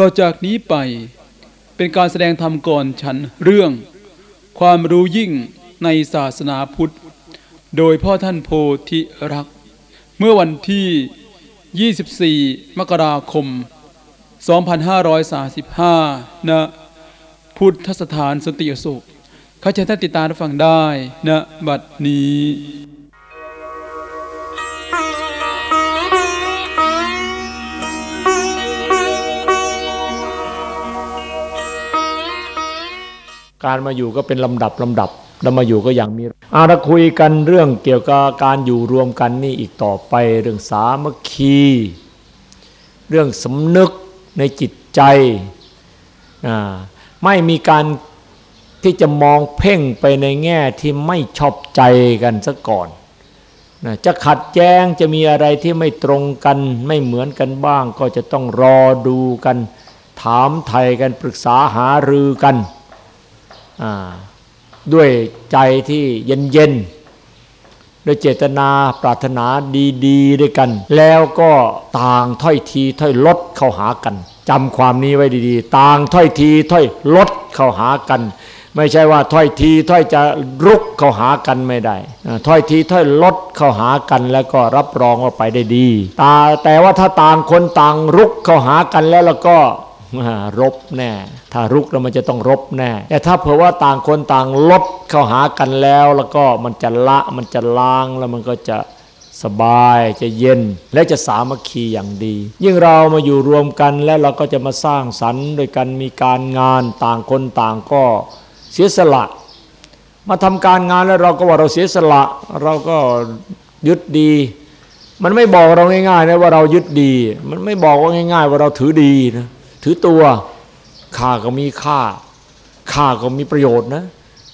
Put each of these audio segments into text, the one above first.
ต่อจากนี้ไปเป็นการแสดงธรรมก่อนฉันเรื่อง ความรู้ยิ่งในศาสนาพุทธ โดยพ่อท่านโพธิรัก เมื่อวันที่ 24 มกราคม 2535ณพุทธสถานสติอโศกข้าเชิญท่านติดตามฟังได้ณบัดนี้ การมาอยู่ก็เป็นลำดับลำดับแล้วมาอยู่ก็อย่างมีอาเราคุยกันเรื่องเกี่ยวกับการอยู่รวมกันนี่อีกต่อไป เรื่องสามัคคี เรื่องสำนึกในจิตใจ ไม่มีการที่จะมองเพ่งไปในแง่ที่ไม่ชอบใจกันซะก่อนนะจะขัดแย้งจะมีอะไรที่ไม่ตรงกันไม่เหมือนกันบ้าง ก็จะต้องรอดูกัน ถามไทยกันปรึกษาหารือกัน ด้วยใจที่เย็นๆด้วยเจตนาปรารถนาดีๆด้วยกัน แล้วก็ต่างถ้อยทีถ้อยลดเข้าหากันจำความนี้ไว้ดีๆ ต่างถ้อยทีถ้อยลดเข้าหากัน ไม่ใช่ว่าถ้อยทีถ้อยจะรุกเข้าหากันไม่ได้ถ้อยทีถ้อยลดเข้าหากันแล้วก็รับรองว่าไปได้ดีตาแต่ว่าถ้าต่างคนต่างรุกเข้าหากันแล้วแล้วก็ รบแน่ ถ้ารุกแล้วมันจะต้องรบแน่ แต่ถ้าเผื่อว่าต่างคนต่างลดเข้าหากันแล้ว แล้วก็มันจะละมันจะล้างแล้วมันก็จะสบายจะเย็นและจะสามัคคีอย่างดี ยิ่งเรามาอยู่รวมกันแล้วเราก็จะมาสร้างสรรค์โดยกันมีการงานต่างคนต่างก็เสียสละ มาทำการงานแล้วเราก็ว่าเราเสียสละ เราก็ยึดดี มันไม่บอกเราง่ายๆนะว่าเรายึดดี มันไม่บอกว่าง่าย ๆ ว่าเราถือดีนะ ถือตัวข้าก็มีค่าข้าก็มีประโยชน์นะ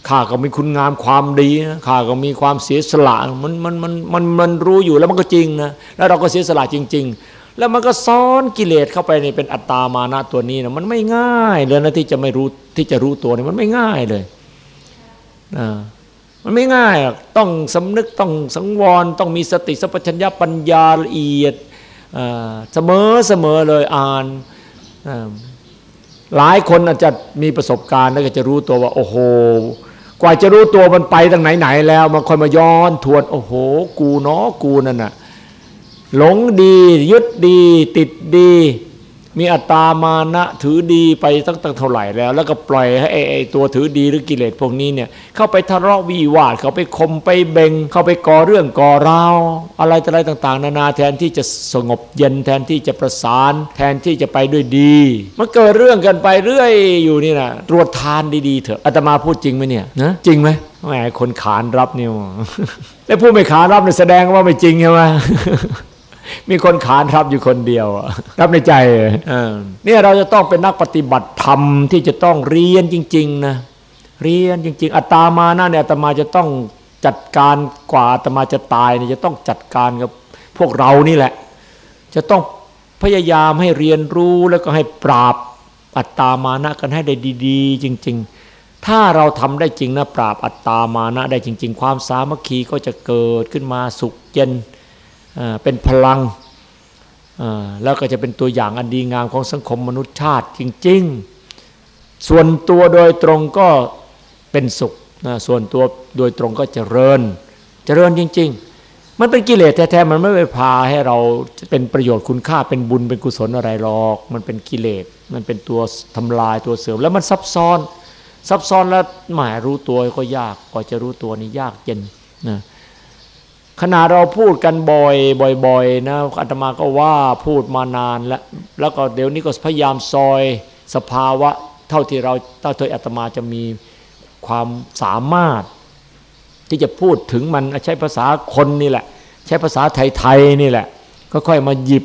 ข้าก็มีคุณงามความดีนะข้าก็มีความเสียสละมันมันมันมันมันรู้อยู่แล้วมันก็จริงนะแล้วเราก็เสียสละจริง ๆ แล้วมันก็ซ้อนกิเลสเข้าไปในเป็นอัตตามานะตัวนี้นะมันไม่ง่ายเลยนะที่จะไม่รู้ที่จะรู้ตัวนี่มันไม่ง่ายเลยนะมันไม่ง่ายต้องสำนึกต้องสังวรต้องมีสติสัพพัญญาปัญญาละเอียดเสมอเสมอเลยอ่าน หลายคนอาจจะมีประสบการณ์แล้วก็จะรู้ตัวว่า โอ้โห กว่าจะรู้ตัวมันไปตั้งไหนๆแล้วมันคอยมาย้อนทวน โอ้โห กูเนาะกูนั่นน่ะหลงดี ยึดดี ติดดี มีอัตตามานะถือดีไปตั้งแตั้งเท่าไหร่แล้ว แล้วก็ปล่อยให้ไอ้ตัวถือดีหรือกิเลสพวกนี้เนี่ยเข้าไปทะเลาะวิวาท เข้าไปคมไปเบงเข้าไปก่อเรื่องก่อราวอะไรอะไรต่าง ๆ นานาแทนที่จะสงบเย็นแทนที่จะประสาน แทนที่จะไปด้วยดี มันเกิดเรื่องกันไปเรื่อยอยู่นี่นะตรวจทานดีๆเถอะอาตมาพูดจริงไหมเนี่ยนะจริงไหมแหมคนขานรับเนี่ยแล้วผู้ไม่ขานรับเนี่ยแสดงว่าไม่จริงใช่ไหม มีคนขานรับอยู่คนเดียวรับในใจเนี่ยเราจะต้องเป็นนักปฏิบัติธรรมที่จะต้องเรียนจริง ๆ นะ เรียนจริง ๆอัตมานะเนี่ยอัตมาจะต้องจัดการกว่าอัตมาจะตายเนี่ยจะต้องจัดการกับพวกเรานี่แหละ จะต้องพยายามให้เรียนรู้แล้วก็ให้ปราบอัตตามานะกันให้ได้ดี ๆ จริง ๆ ถ้าเราทำได้จริงนะปราบอัตตามานะได้จริง ๆ ความสามัคคีก็จะเกิดขึ้นมาสุขเย็น เป็นพลังแล้วก็จะเป็นตัวอย่างอันดีงามของสังคมมนุษยชาติจริง ๆ ส่วนตัวโดยตรงก็เป็นสุขส่วนตัวโดยตรงก็เจริญ เจริญจริง ๆ มันเป็นกิเลสแท้ๆมันไม่ไปพาให้เราเป็นประโยชน์คุณค่าเป็นบุญเป็นกุศลอะไรหรอก มันเป็นกิเลสมันเป็นตัวทำลายตัวเสริมแล้วมันซับซ้อน ซับซ้อนแล้วหมายรู้ตัวก็ยากกว่าจะรู้ตัวนี่ยากเย็นนะ ขณะเราพูดกันบ่อยบ่อยๆนะอาตมาก็ว่าพูดมานานแล้วแล้วก็เดี๋ยวนี้ก็พยายามซอยสภาวะ เท่าที่เราเท่าที่อาตมาจะมีความสามารถ ที่จะพูดถึงมันใช้ภาษาคนนี่แหละ ใช้ภาษาไทยๆนี่แหละ ก็ค่อยมาหยิบ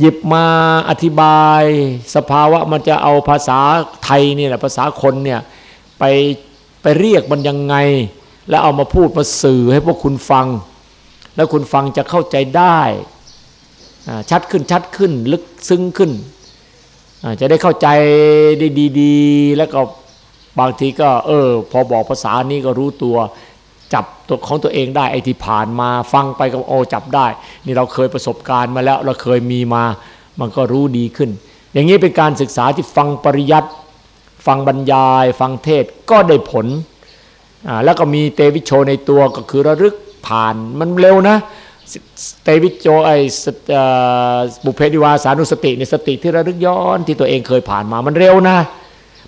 หยิบมาอธิบาย สภาวะมันจะเอาภาษาไทยนี่แหละภาษาคนเนี่ยไปไปเรียกมันยังไง แล้วเอามาพูดมาสื่อให้พวกคุณฟัง แล้วคุณฟังจะเข้าใจได้ชัดขึ้นชัดขึ้นลึกซึ้งขึ้น จะได้เข้าใจได้ดีๆ แล้วก็บางทีก็ เออ พอบอกภาษานี้ก็รู้ตัวจับตัวของตัวเองได้ไอ้ที่ผ่านมาฟังไปก็โอจับได้ นี่เราเคยประสบการณ์มาแล้วเราเคยมีมา มันก็รู้ดีขึ้น อย่างนี้เป็นการศึกษาที่ฟังปริยัติฟังบรรยาย ฟังเทศก็ได้ผล แล้วก็มีเตวิโชในตัวก็คือระลึกผ่านมันเร็วนะเตวิโจไอบุเพดิวาสานุสติในสติที่ระลึกย้อนที่ตัวเองเคยผ่านมามันเร็วนะ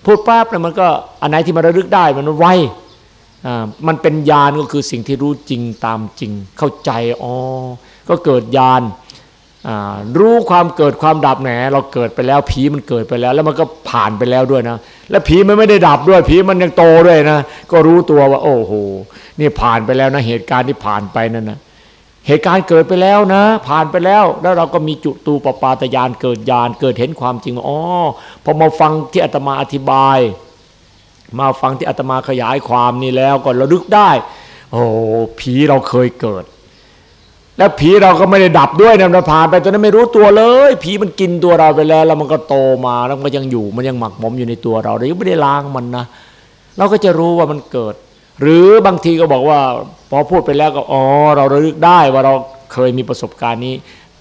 พูดปั๊บเนี่ยมันก็อันไหนที่มันระลึกได้มันไวมันเป็นญาณก็คือสิ่งที่รู้จริงตามจริงเข้าใจอ๋อก็เกิดญาณ รู้ความเกิดความดับแหนเราเกิดไปแล้วผีมันเกิดไปแล้ว แล้วมันก็ผ่านไปแล้วด้วยนะ และผีมันไม่ได้ดับด้วยผีมันยังโตด้วยนะ ก็รู้ตัวว่า โอ้โหนี่ผ่านไปแล้วนะ เหตุการณ์ที่ผ่านไปนั่นนะเหตุการณ์เกิดไปแล้วนะ ผ่านไปแล้ว แล้วเราก็มีจุตูปปาตยานเกิดญาณเกิดเห็นความจริงอ๋อพอมาฟังที่อาตมาอธิบาย มาฟังที่อาตมาขยายความนี่แล้วก็ระลึกได้ โอ้ผีเราเคยเกิด แล้วผีเราก็ไม่ได้ดับด้วยนะมันผ่านไปตอนนั้นไม่รู้ตัวเลย ผีมันกินตัวเราไปแล้ว แล้วมันก็โตมาแล้วมันก็ยังอยู่มันยังหมักหมมอยู่ในตัวเราเรายังไม่ได้ล้างมันนะเราก็จะรู้ว่ามันเกิด หรือบางทีก็บอกว่า พอพูดไปแล้วก็อ๋อเราระลึกได้ว่าเราเคยมีประสบการณ์นี้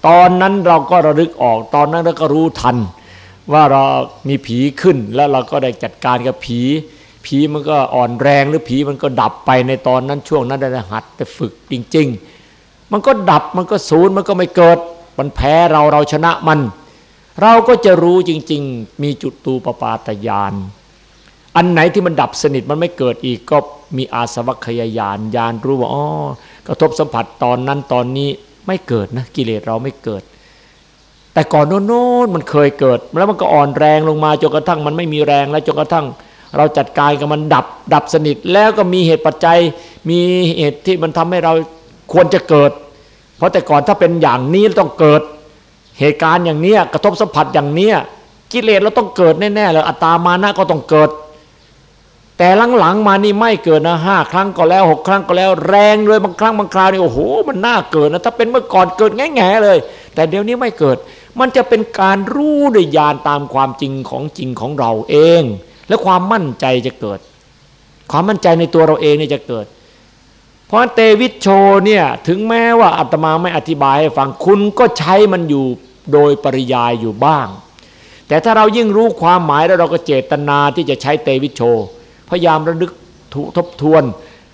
ตอนนั้นเราก็ระลึกออก ตอนนั้นเราก็รู้ทัน ว่าเรามีผีขึ้นแล้วเราก็ได้จัดการกับผี ผีมันก็อ่อนแรงหรือผีมันก็ดับไปในตอนนั้นช่วงนั้นได้หัดแต่ฝึกจริง ๆ มันก็ดับมันก็ศูนย์มันก็ไม่เกิด มันแพ้เราเราชนะมัน เราก็จะรู้จริง ๆ มีจุดตูปปาตยาน อันไหนที่มันดับสนิทมันไม่เกิดอีกก็มีอาสวัคยายานยานรู้ว่าอ๋อกระทบสัมผัสตอนนั้นตอนนี้ไม่เกิดนะกิเลสเราไม่เกิด แต่ก่อนโน้นมันเคยเกิด แล้วมันก็อ่อนแรงลงมาจนกระทั่งมันไม่มีแรงแล้วจนกระทั่งเราจัดการกับมันดับดับสนิทแล้วก็มีเหตุปัจจัย มีเหตุที่มันทำให้เราควรจะเกิด เพราะแต่ก่อนถ้าเป็นอย่างนี้ต้องเกิดเหตุการณ์อย่างนี้กระทบสัมผัสอย่างนี้กิเลสเราต้องเกิดแน่ๆเลยอัตตามานะก็ต้องเกิด แต่หลังๆมานี่ไม่เกิดนะห้าครั้งก็แล้วหกครั้งก็แล้ว แรงเลยบางครั้งบางคราวนี่โอ้โหมันน่าเกิดนะถ้าเป็นเมื่อก่อนเกิดแง่ๆเลย แต่เดี๋ยวนี้ไม่เกิด มันจะเป็นการรู้ด้วยญาณตามความจริงของจริงของเราเอง และความมั่นใจจะเกิด ความมั่นใจในตัวเราเองนี่จะเกิด ราะเตวิชโชเนี่ยถึงแม้ว่าอาตมาไม่อธิบายให้ฟังคุณก็ใช้มันอยู่โดยปริยายอยู่บ้าง แต่ถ้าเรายิ่งรู้ความหมายแล้วเราก็เจตนาที่จะใช้เตวิชโช พยายามระลึกทบทวน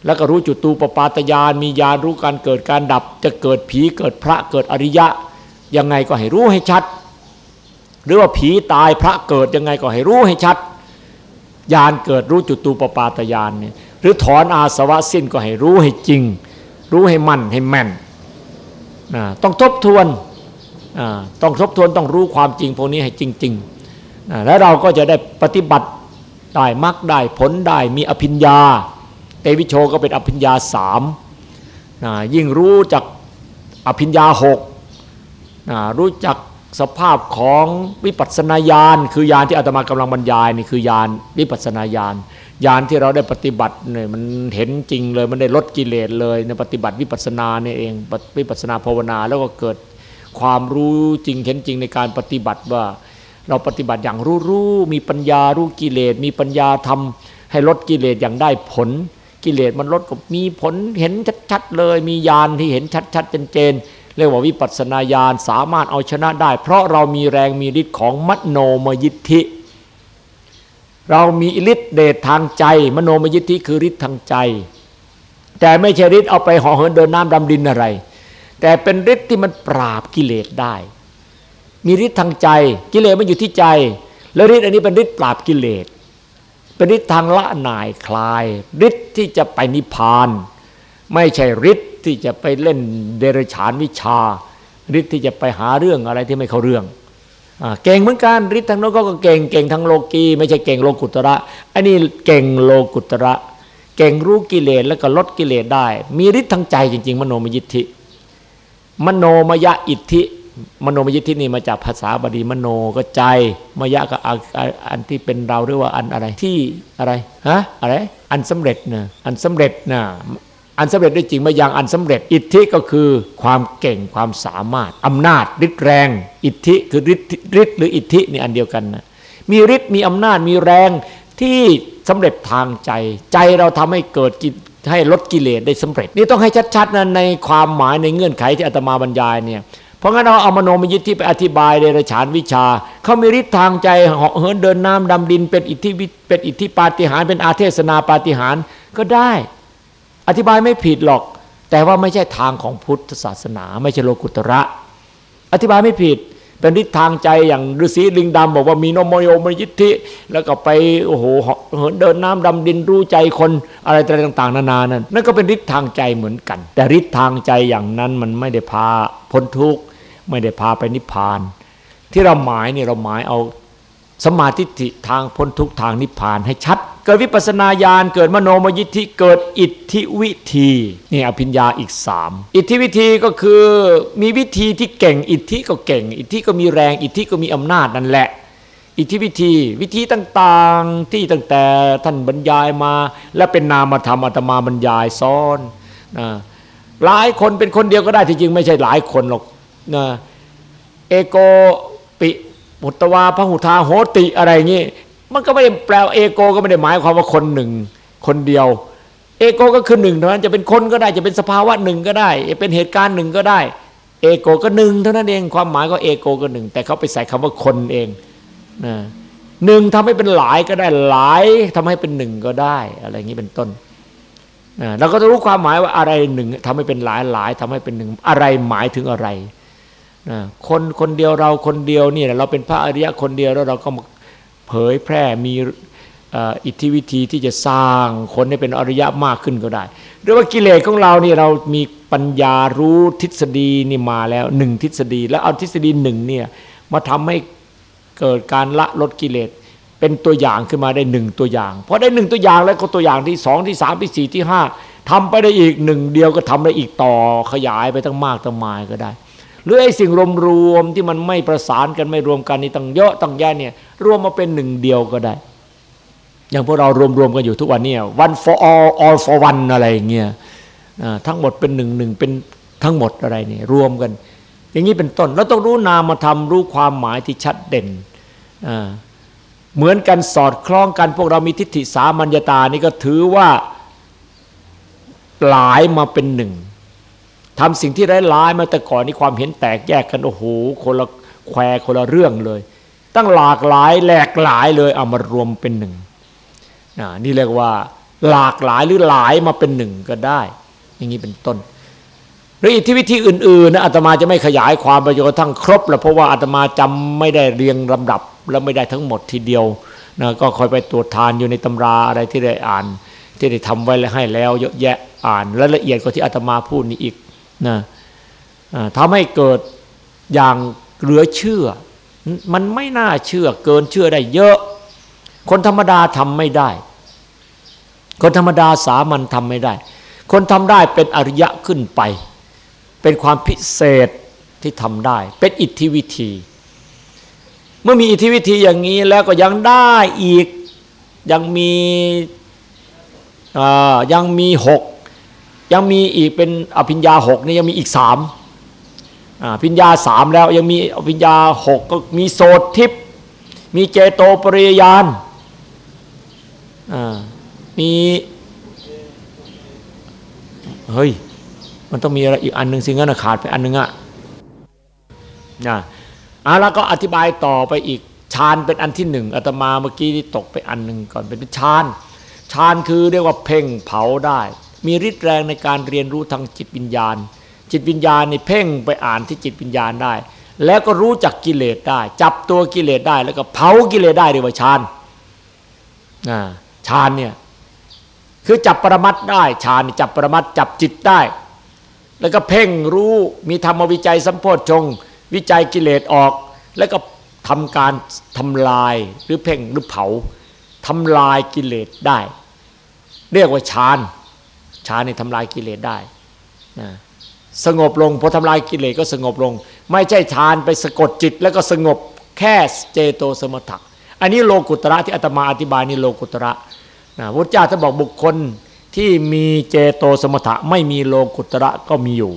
แล้วก็รู้จุดตูปปาตยานมีญาณรู้การเกิดการดับ จะเกิดผีเกิดพระเกิดอริยะ ยังไงก็ให้รู้ให้ชัด หรือว่าผีตายพระเกิดยังไงก็ให้รู้ให้ชัดญาณเกิดรู้จุดตูปปาตยานเนี่ย หรือถอนอาสวะสิ้นก็ให้รู้ให้จริง รู้ให้มั่นให้แม่นนะต้องทบทวนต้องทบทวนต้องรู้ความจริงพวกนี้ให้จริงๆแล้วเราก็จะได้ปฏิบัติได้มรรคได้ผลได้มีอภิญญา เตวิโชก็เป็นอภิญญาสามนะยิ่งรู้จักอภิญญาหกนะรู้จักสภาพของวิปัสสนาญาณ คือญาณที่อาตมากำลังบรรยายนี่คือญาณวิปัสสนาญาณ ญาณที่เราได้ปฏิบัติเนี่ยมันเห็นจริงเลย มันได้ลดกิเลสเลยในปฏิบัติวิปัสสนาเนี่ยเองวิปัสสนาภาวนาแล้วก็เกิดความรู้จริงเห็นจริงในการปฏิบัติว่า เราปฏิบัติอย่างรู้รู้มีปัญญารู้กิเลสมีปัญญาทำให้ลดกิเลสอย่างได้ผล กิเลสมันลดก็มีผลเห็นชัดๆเลย มีญาณที่เห็นชัดๆเจนๆเรียกว่าวิปัสสนาญาณสามารถเอาชนะได้ เพราะเรามีแรงมีฤทธิ์ของมโนมยิทธิ เรามีฤทธิ์เดชทางใจ มโนมยิทธิคือฤทธิ์ทางใจ แต่ไม่ใช่ฤทธิ์เอาไปห่อเหินเดินน้ำดำดินอะไร แต่เป็นฤทธิ์ที่มันปราบกิเลสได้ มีฤทธิ์ทางใจ กิเลสมันอยู่ที่ใจ แล้วฤทธิ์อันนี้เป็นฤทธิ์ปราบกิเลสเป็นฤทธิ์ทางละหน่ายคลายฤทธิ์ที่จะไปนิพพาน ไม่ใช่ฤทธิ์ที่จะไปเล่นเดรัจฉานวิชาฤทธิ์ที่จะไปหาเรื่องอะไรที่ไม่เข้าเรื่อง เก่งเหมือนกันฤทธิ์ทางโลกก็เก่งเก่งทางโลกีไม่ใช่เก่งโลกุตระอันนี้เก่งโลกุตระเก่งรู้กิเลสแล้วก็ลดกิเลสได้ มีฤทธิ์ทางใจจริง ๆ มโนมยิทธิ มโนมยะอิทธิ มโนมยิทธินี่มาจากภาษาบาลีมโนก็ใจ มยะก็อันที่เป็นเราเรียกว่าอันอะไรที่อะไรฮะอะไร อันสำเร็จนะอันสำเร็จนะ อันสำเร็จได้จริงไมาอย่างอันสำเร็จ อิทธิก็คือความเก่งความสามารถอำนาจฤทธิ์แรง อิทธิคือฤทธิ์ฤทธิ์หรืออิทธินี่อันเดียวกันนะมีฤทธิ์มีอำนาจมีแรงที่สำเร็จทางใจ ใจเราทำให้เกิดกิให้ลดกิเลสได้สำเร็จ นี่ต้องให้ชัดๆนะในความหมายในเงื่อนไขที่อาตมาบรรยายเนี่ยเพราะงั้นเราเอามโนมยิทธิไปอธิบายเดรัจฉานวิชา เขามีฤทธิ์ทางใจเหาะเหินเดินน้ำดำดิน เป็นอิทธิเป็นอิทธิปาฏิหาริย์เป็นอาเทศนาปาฏิหาริย์ก็ได้ อธิบายไม่ผิดหรอก แต่ว่าไม่ใช่ทางของพุทธศาสนา ไม่ใช่โลกุตระ อธิบายไม่ผิด เป็นฤทธิ์ทางใจอย่างฤาษีลิงดำบอกว่ามีนโมโยมยิทธิ แล้วก็ไปโอ้โหเหินเดินน้ำดำดินรู้ใจคนอะไรต่างๆ นานานั่นนั่นก็เป็นฤทธิ์ทางใจเหมือนกัน แต่ฤทธิ์ทางใจอย่างนั้นมันไม่ได้พาพ้นทุกข์ไม่ได้พาไปนิพพาน ที่เราหมายเนี่ยเราหมายเอา สมาธิทางพ้นทุกทางนิพพานให้ชัด เกิดวิปัสนาญาณเกิดมโนมยิทธิเกิดอิทธิวิธีนี่อภิญญาอีกสามอิทธิวิธีก็คือมีวิธีที่เก่งอิทธิก็เก่ง อิทธิก็มีแรงอิทธิก็มีอำนาจนั่นแหละ อิทธิวิธีวิธีต่างๆที่ตั้งแต่ท่านบรรยายมา และเป็นนามธรรมอาตมาบรรยายซ้อนนะหลายคนเป็นคนเดียวก็ได้ที่จริงไม่ใช่หลายคนหรอกนะเอโกปิ มุตวาพหุทาโหติอะไรอย่างนี้มันก็ไม่ได้แปลเอโกก็ไม่ได้หมายความว่าคนหนึ่ง คนเดียว เอโกก็คือหนึ่งเท่านั้นจะเป็นคนก็ได้จะเป็นสภาวะหนึ่งก็ได้เป็นเหตุการณ์หนึ่งก็ได้ เอโกก็หนึ่งเท่านั้นเองความหมายก็เอโกก็หนึ่งแต่เขาไปใส่คำว่าคนเองนะหนึ่งทำให้เป็นหลายก็ได้หลายทำให้เป็นหนึ่งก็ได้ อะไรอย่างนี้เป็นต้นเราก็จะรู้ความหมายว่าอะไรหนึ่งทำให้เป็นหลายหลายทำให้เป็นหนึ่งอะไรหมายถึงอะไร คนคนเดียวเราคนเดียวนี่เราเป็นพระอริยะคนเดียวแล้วเราก็เผยแพร่มีอิทธิวิธีที่จะสร้างคนให้เป็นอริยะมากขึ้นก็ได้หรือว่ากิเลสของเรานี่เรามีปัญญารู้ทฤษฎีนี่มาแล้วหนึ่งทฤษฎี แล้วเอาทฤษฎีหนึ่งเนี่ยมาทำให้เกิดการละลดกิเลสเป็นตัวอย่างขึ้นมาได้หนึ่งตัวอย่างพอได้หนึ่งตัวอย่างแล้วก็ตัวอย่างที่สองที่สามที่สี่ที่ห้าทำไปได้อีกหนึ่งเดียวก็ทำได้อีกต่อขยายไปตั้งมากตั้งมายก็ได้ หรือไอ้สิ่งรวมๆที่มันไม่ประสานกันไม่รวมกันนี่ตั้งเยอะตั้งแย่เนี่ยรวมมาเป็นหนึ่งเดียวก็ได้ อย่างพวกเรารวมๆกันอยู่ทุกวันเนี่ย one for all all for one อะไรเงี้ยทั้งหมดเป็นหนึ่งหนึ่งเป็นทั้งหมดอะไรเนี่ยรวมกัน อย่างนี้เป็นต้นเราต้องรู้นามธรรมรู้ความหมายที่ชัดเด่นเหมือนกันสอดคล้องกันพวกเรามีทิฏฐิสามัญญาตานี่ก็ถือว่าหลายมาเป็นหนึ่ง ทำสิ่งที่ร้ายๆมาแต่ก่อนนี่ความเห็นแตกแยกกันโอ้โหคนละแควคนละเรื่องเลย ตั้งหลากหลายแหลกหลายเลยเอามารวมเป็นหนึ่งนี่เรียกว่า หลากหลายหรือหลายมาเป็นหนึ่งก็ได้ อย่างนี้เป็นต้น หรืออิทธิวิธีอื่นๆนะอาตมาจะไม่ขยายความไปจนกระทั่งครบแล้วเพราะว่าอาตมาจำไม่ได้เรียงลำดับแล้วไม่ได้ทั้งหมดทีเดียวนะก็คอยไปตรวจทานอยู่ในตำราอะไรที่ได้อ่าน ที่ได้ทำไว้ให้แล้ว เยอะแยะอ่านและละเอียดกว่าที่อาตมาพูดนี้อีก นะทำให้เกิดอย่างเหลือเชื่อ มันไม่น่าเชื่อเกินเชื่อได้เยอะ คนธรรมดาทำไม่ได้ คนธรรมดาสามัญทำไม่ได้ คนทำได้เป็นอริยะขึ้นไป เป็นความพิเศษที่ทำได้ เป็นอิทธิวิธี เมื่อมีอิทธิวิธีอย่างนี้แล้วก็ยังได้อีกยังมียังมีหก ยังมีอีกเป็นอภิญญาหกนี่ยังมีอีกสามอภิญญาสามแล้วยังมีอภิญญาหกก็มีโสดทิพมีเจโตปริยานมีเฮ้ยมันต้องมีอะไรอีกอันหนึ่งสิงั้นขาดไปอันหนึ่งอะนะอะแล้วก็อธิบายต่อไปอีกฌานเป็นอันที่หนึ่งอาตมาเมื่อกี้ที่ตกไปอันหนึ่งก่อนเป็นฌานฌานคือเรียกว่าเพ่งเผาได้ มีฤทธิ์แรงในการเรียนรู้ทางจิตวิญญาณ จิตวิญญาณนี่เพ่งไปอ่านที่จิตวิญญาณได้ แล้วก็รู้จักกิเลสได้ จับตัวกิเลสได้ แล้วก็เผากิเลสได้เรียกว่าฌานฌานเนี่ยคือจับปรมัตได้ฌานจับปรมัตจับจิตได้ แล้วก็เพ่งรู้มีธรรมวิจัยสัมโพชฌงวิจัยกิเลสออก แล้วก็ทำการทำลายหรือเพ่งหรือเผาทำลายกิเลสได้ เรียกว่าฌาน ฌานนี่ทำลายกิเลสได้นะสงบลงพอทำลายกิเลสก็สงบลง ไม่ใช่ฌานไปสะกดจิต แล้วก็สงบแค่เจโตสมถะอันนี้โลกุตระที่อาตมาอธิบายนี่โลกุตระนะพระเจ้าท่านบอกบุคคลที่มีเจโตสมถะไม่มีโลกุตระก็มีอยู่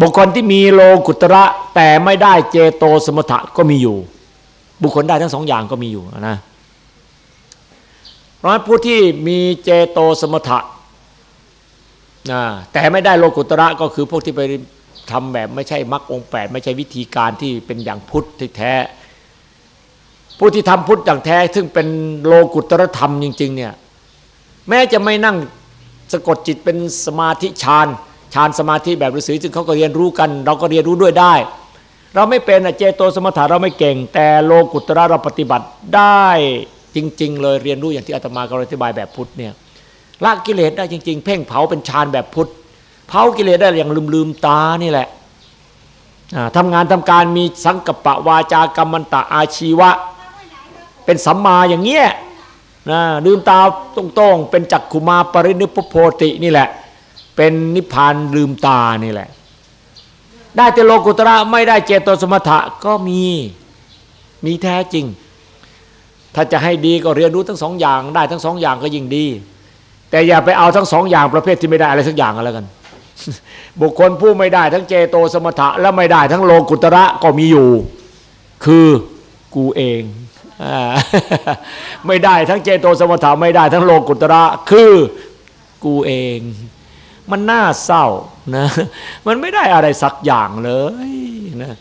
บุคคลที่มีโลกุตระแต่ไม่ได้เจโตสมถะก็มีอยู่ บุคคลได้ทั้งสองอย่างก็มีอยู่นะเพราะผู้ที่มีเจโตสมถะ แต่ไม่ได้โลกุตระก็คือพวกที่ไปทำแบบไม่ใช่มรรคองแปดไม่ใช่วิธีการที่เป็นอย่างพุทธที่แท้ ผู้ที่ทำพุทธอย่างแท้ ซึ่งเป็นโลกุตรธรรมจริง ๆ เนี่ย แม้จะไม่นั่งสะกดจิตเป็นสมาธิฌานฌานสมาธิแบบฤาษีซึ่งเขาก็เรียนรู้กัน เราก็เรียนรู้ด้วยได้ เราไม่เป็นเจโตสมถะเราไม่เก่ง แต่โลกุตระเราปฏิบัติได้จริง ๆ เลยเรียนรู้อย่างที่อาตมากำลังอธิบายแบบพุทธเนี่ย ละกิเลสได้จริง ๆ เพ่งเผาเป็นฌานแบบพุทธเผากิเลสได้อย่างลืมลืมตานี่แหละทำงานทำการมีสังกปะวาจากรรมันตะอาชีวะ เป็นสัมมาอย่างเงี้ยนะลืมตาตรงๆ เป็นจักขุมาปรินิพโพตินี่แหละ เป็นนิพพานลืมตานี่แหละ ได้แต่โลกุตระไม่ได้เจโตสมถะก็มีมีแท้จริง ถ้าจะให้ดีก็เรียนรู้ทั้งสองอย่างได้ทั้งสองอย่างก็ยิ่งดี แต่อย่าไปเอาทั้งสองอย่างประเภทที่ไม่ได้อะไรสักอย่างก็แล้วกัน บุคคลผู้ไม่ได้ทั้งเจโตสมถะและไม่ได้ทั้งโลกุตระก็มีอยู่ คือกูเองไม่ได้ทั้งเจโตสมถะไม่ได้ทั้งโลกุตระคือกูเอง มันน่าเศร้านะมันไม่ได้อะไรสักอย่างเลยนะ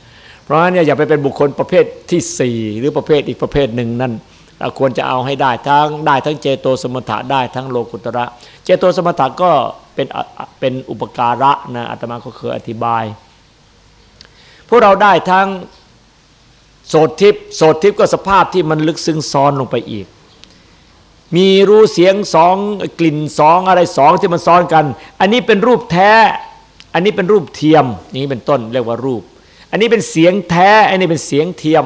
เพราะฉะนั้นอย่าไปเป็นบุคคลประเภทที่สี่หรือประเภทอีกประเภทหนึ่งนั่น เราควรจะเอาให้ได้ทั้งได้ทั้งเจโตสมถะได้ทั้งโลกุตระ เจโตสมถะก็เป็นเป็นอุปการะนะอาตมาก็เคยอธิบาย พวกเราได้ทั้งโสดทิพโสดทิพก็สภาพที่มันลึกซึ้งซ้อนลงไปอีก มีรู้เสียงสองกลิ่นสองอะไรสองที่มันซ้อนกัน อันนี้เป็นรูปแท้ อันนี้เป็นรูปเทียมนี่เป็นต้นเรียกว่ารูป อันนี้เป็นเสียงแท้ อันนี้เป็นเสียงเทียม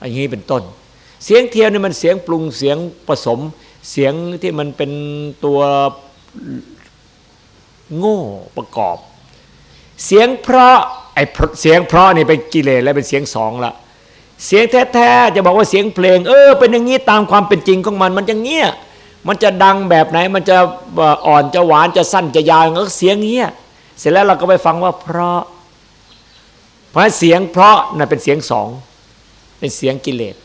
อันนี้เป็นต้น เสียงเทียมนี่มันเสียงปรุงเสียงผสม เสียงที่มันเป็นตัวโง่ประกอบ เสียงเพราะไอเสียงเพราะนี่เป็นกิเลสแล้วเป็นเสียงสองละเสียงแท้ๆจะบอกว่าเสียงเพลง เออ เป็นอย่างนี้ตามความเป็นจริงของมัน มันอย่างเงี้ยมันจะดังแบบไหน มันจะอ่อนจะหวานจะสั้นจะยาวก็เสียงเงี้ยเสร็จแล้วเราก็ไปฟังว่าเพราะ เพราะเสียงเพราะน่ะเป็นเสียงสองเป็นเสียงกิเลส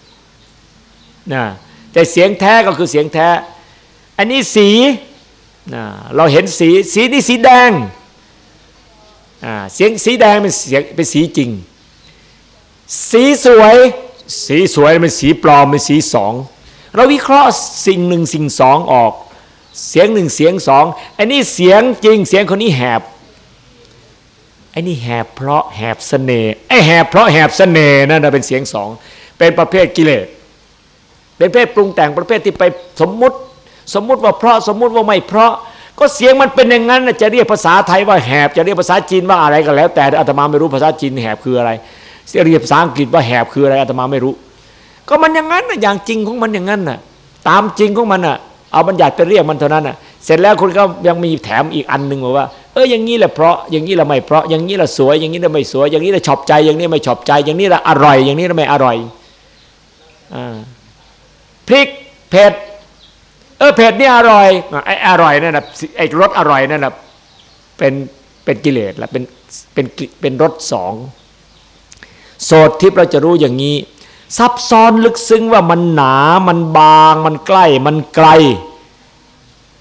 นะแต่เสียงแท้ก็คือเสียงแท้ อันนี้สีนะเราเห็นสีสีนี่สีแดงเสียงสีแดงเป็นเสียงเป็นสีจริง สีสวย สีสวยเป็นสีปลอมเป็นสีสองเราวิเคราะห์สิ่งหนึ่งสิ่งสองออก เสียงหนึ่งเสียงสองอันนี้เสียงจริงเสียงคนนี้แหบไอ้นี่แหบเพราะแหบเสน่ห์ไอ้แหบเพราะแหบเสน่ห์นั่นเป็นเสียงสองเป็นประเภทกิเลส เป็นเภทปรุงแต่งประเภทที่ไปสมมุติ สมมุติว่าเพราะสมมุติว่าไม่เพราะ ก็เสียงมันเป็นอย่างนั้นจะเรียกภาษาไทยว่าแหบ จะเรียกภาษาจีนว่าอะไรก็แล้ว แต่อาตมาไม่รู้ภาษาจีนแหบคืออะไรเรียกภาษาอังกฤษว่าแหบคืออะไรอาตมาไม่รู้ ก็มันอย่างนั้นนะอย่างจริงของมันอย่างนั้นน่ะตามจริงของมันน่ะเอาบัญญัติไปเรียกมันเท่านั้นน่ะเสร็จแล้วคุณก็ยังมีแถมอีกอันหนึ่งบอกว่าเอออย่างนี้แหละเพราะอย่างนี้ละไม่เพราะอย่างนี้ละสวยอย่างนี้ละไม่สวยอย่างนี้ละชอบใจอย่างนี้ไม่ชอบใจ อย่างนี้ละอร่อย อย่างนี้ละไม่อร่อยอ่า พริกเผ็ดเออเผ็ดนี่อร่อยไอ้อร่อยนั่นนะไอ้รสอร่อยนั่นนะเป็นเป็นกิเลสละเป็นเป็นเป็นรสสองโสดทิพย์เราจะรู้อย่างนี้ ซับซ้อนลึกซึ้งว่ามันหนามันบาง มันใกล้มันไกล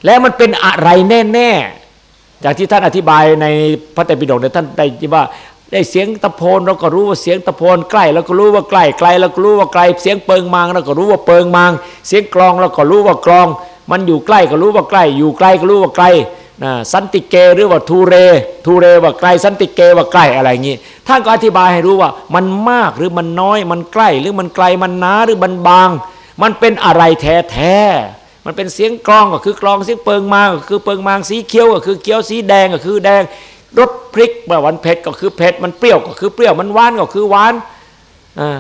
และมันเป็นอะไรแน่ๆจากที่ท่านอธิบายในพระไตรปิฎกเนี่ยท่านได้ที่ว่า ได้เสียงตะโพนเราก็รู้ว่าเสียงตะโพนใกล้เราก็รู้ว่าใกล้ไกลเราก็รู้ว่าไกล เสียงเปิงมางเราก็รู้ว่าเปิงมางเสียงกลองเราก็รู้ว่ากลอง มันอยู่ใกล้ก็รู้ว่าใกล้ อยู่ไกลก็รู้ว่าไกลนะสันติเกหรือว่าทูเร ทูเรว่าไกล สันติเกว่าใกล้อะไรอย่างนี้ท่านก็อธิบายให้รู้ว่ามันมากหรือมันน้อยมันใกล้ หรือมันไกลมันหนาหรือมันบาง มันเป็นอะไรแท้แท้มันเป็นเสียงกลองก็คือกลองเสียงเปิงมางก็คือเปิงมางสีเขียวก็คือเขียวสีแดงก็คือแดง พริกเมื่อวันเผ็ดก็คือเผ็ดมันเปรี้ยวก็คือเปรี้ยวมันหวานก็คือหวานอ่า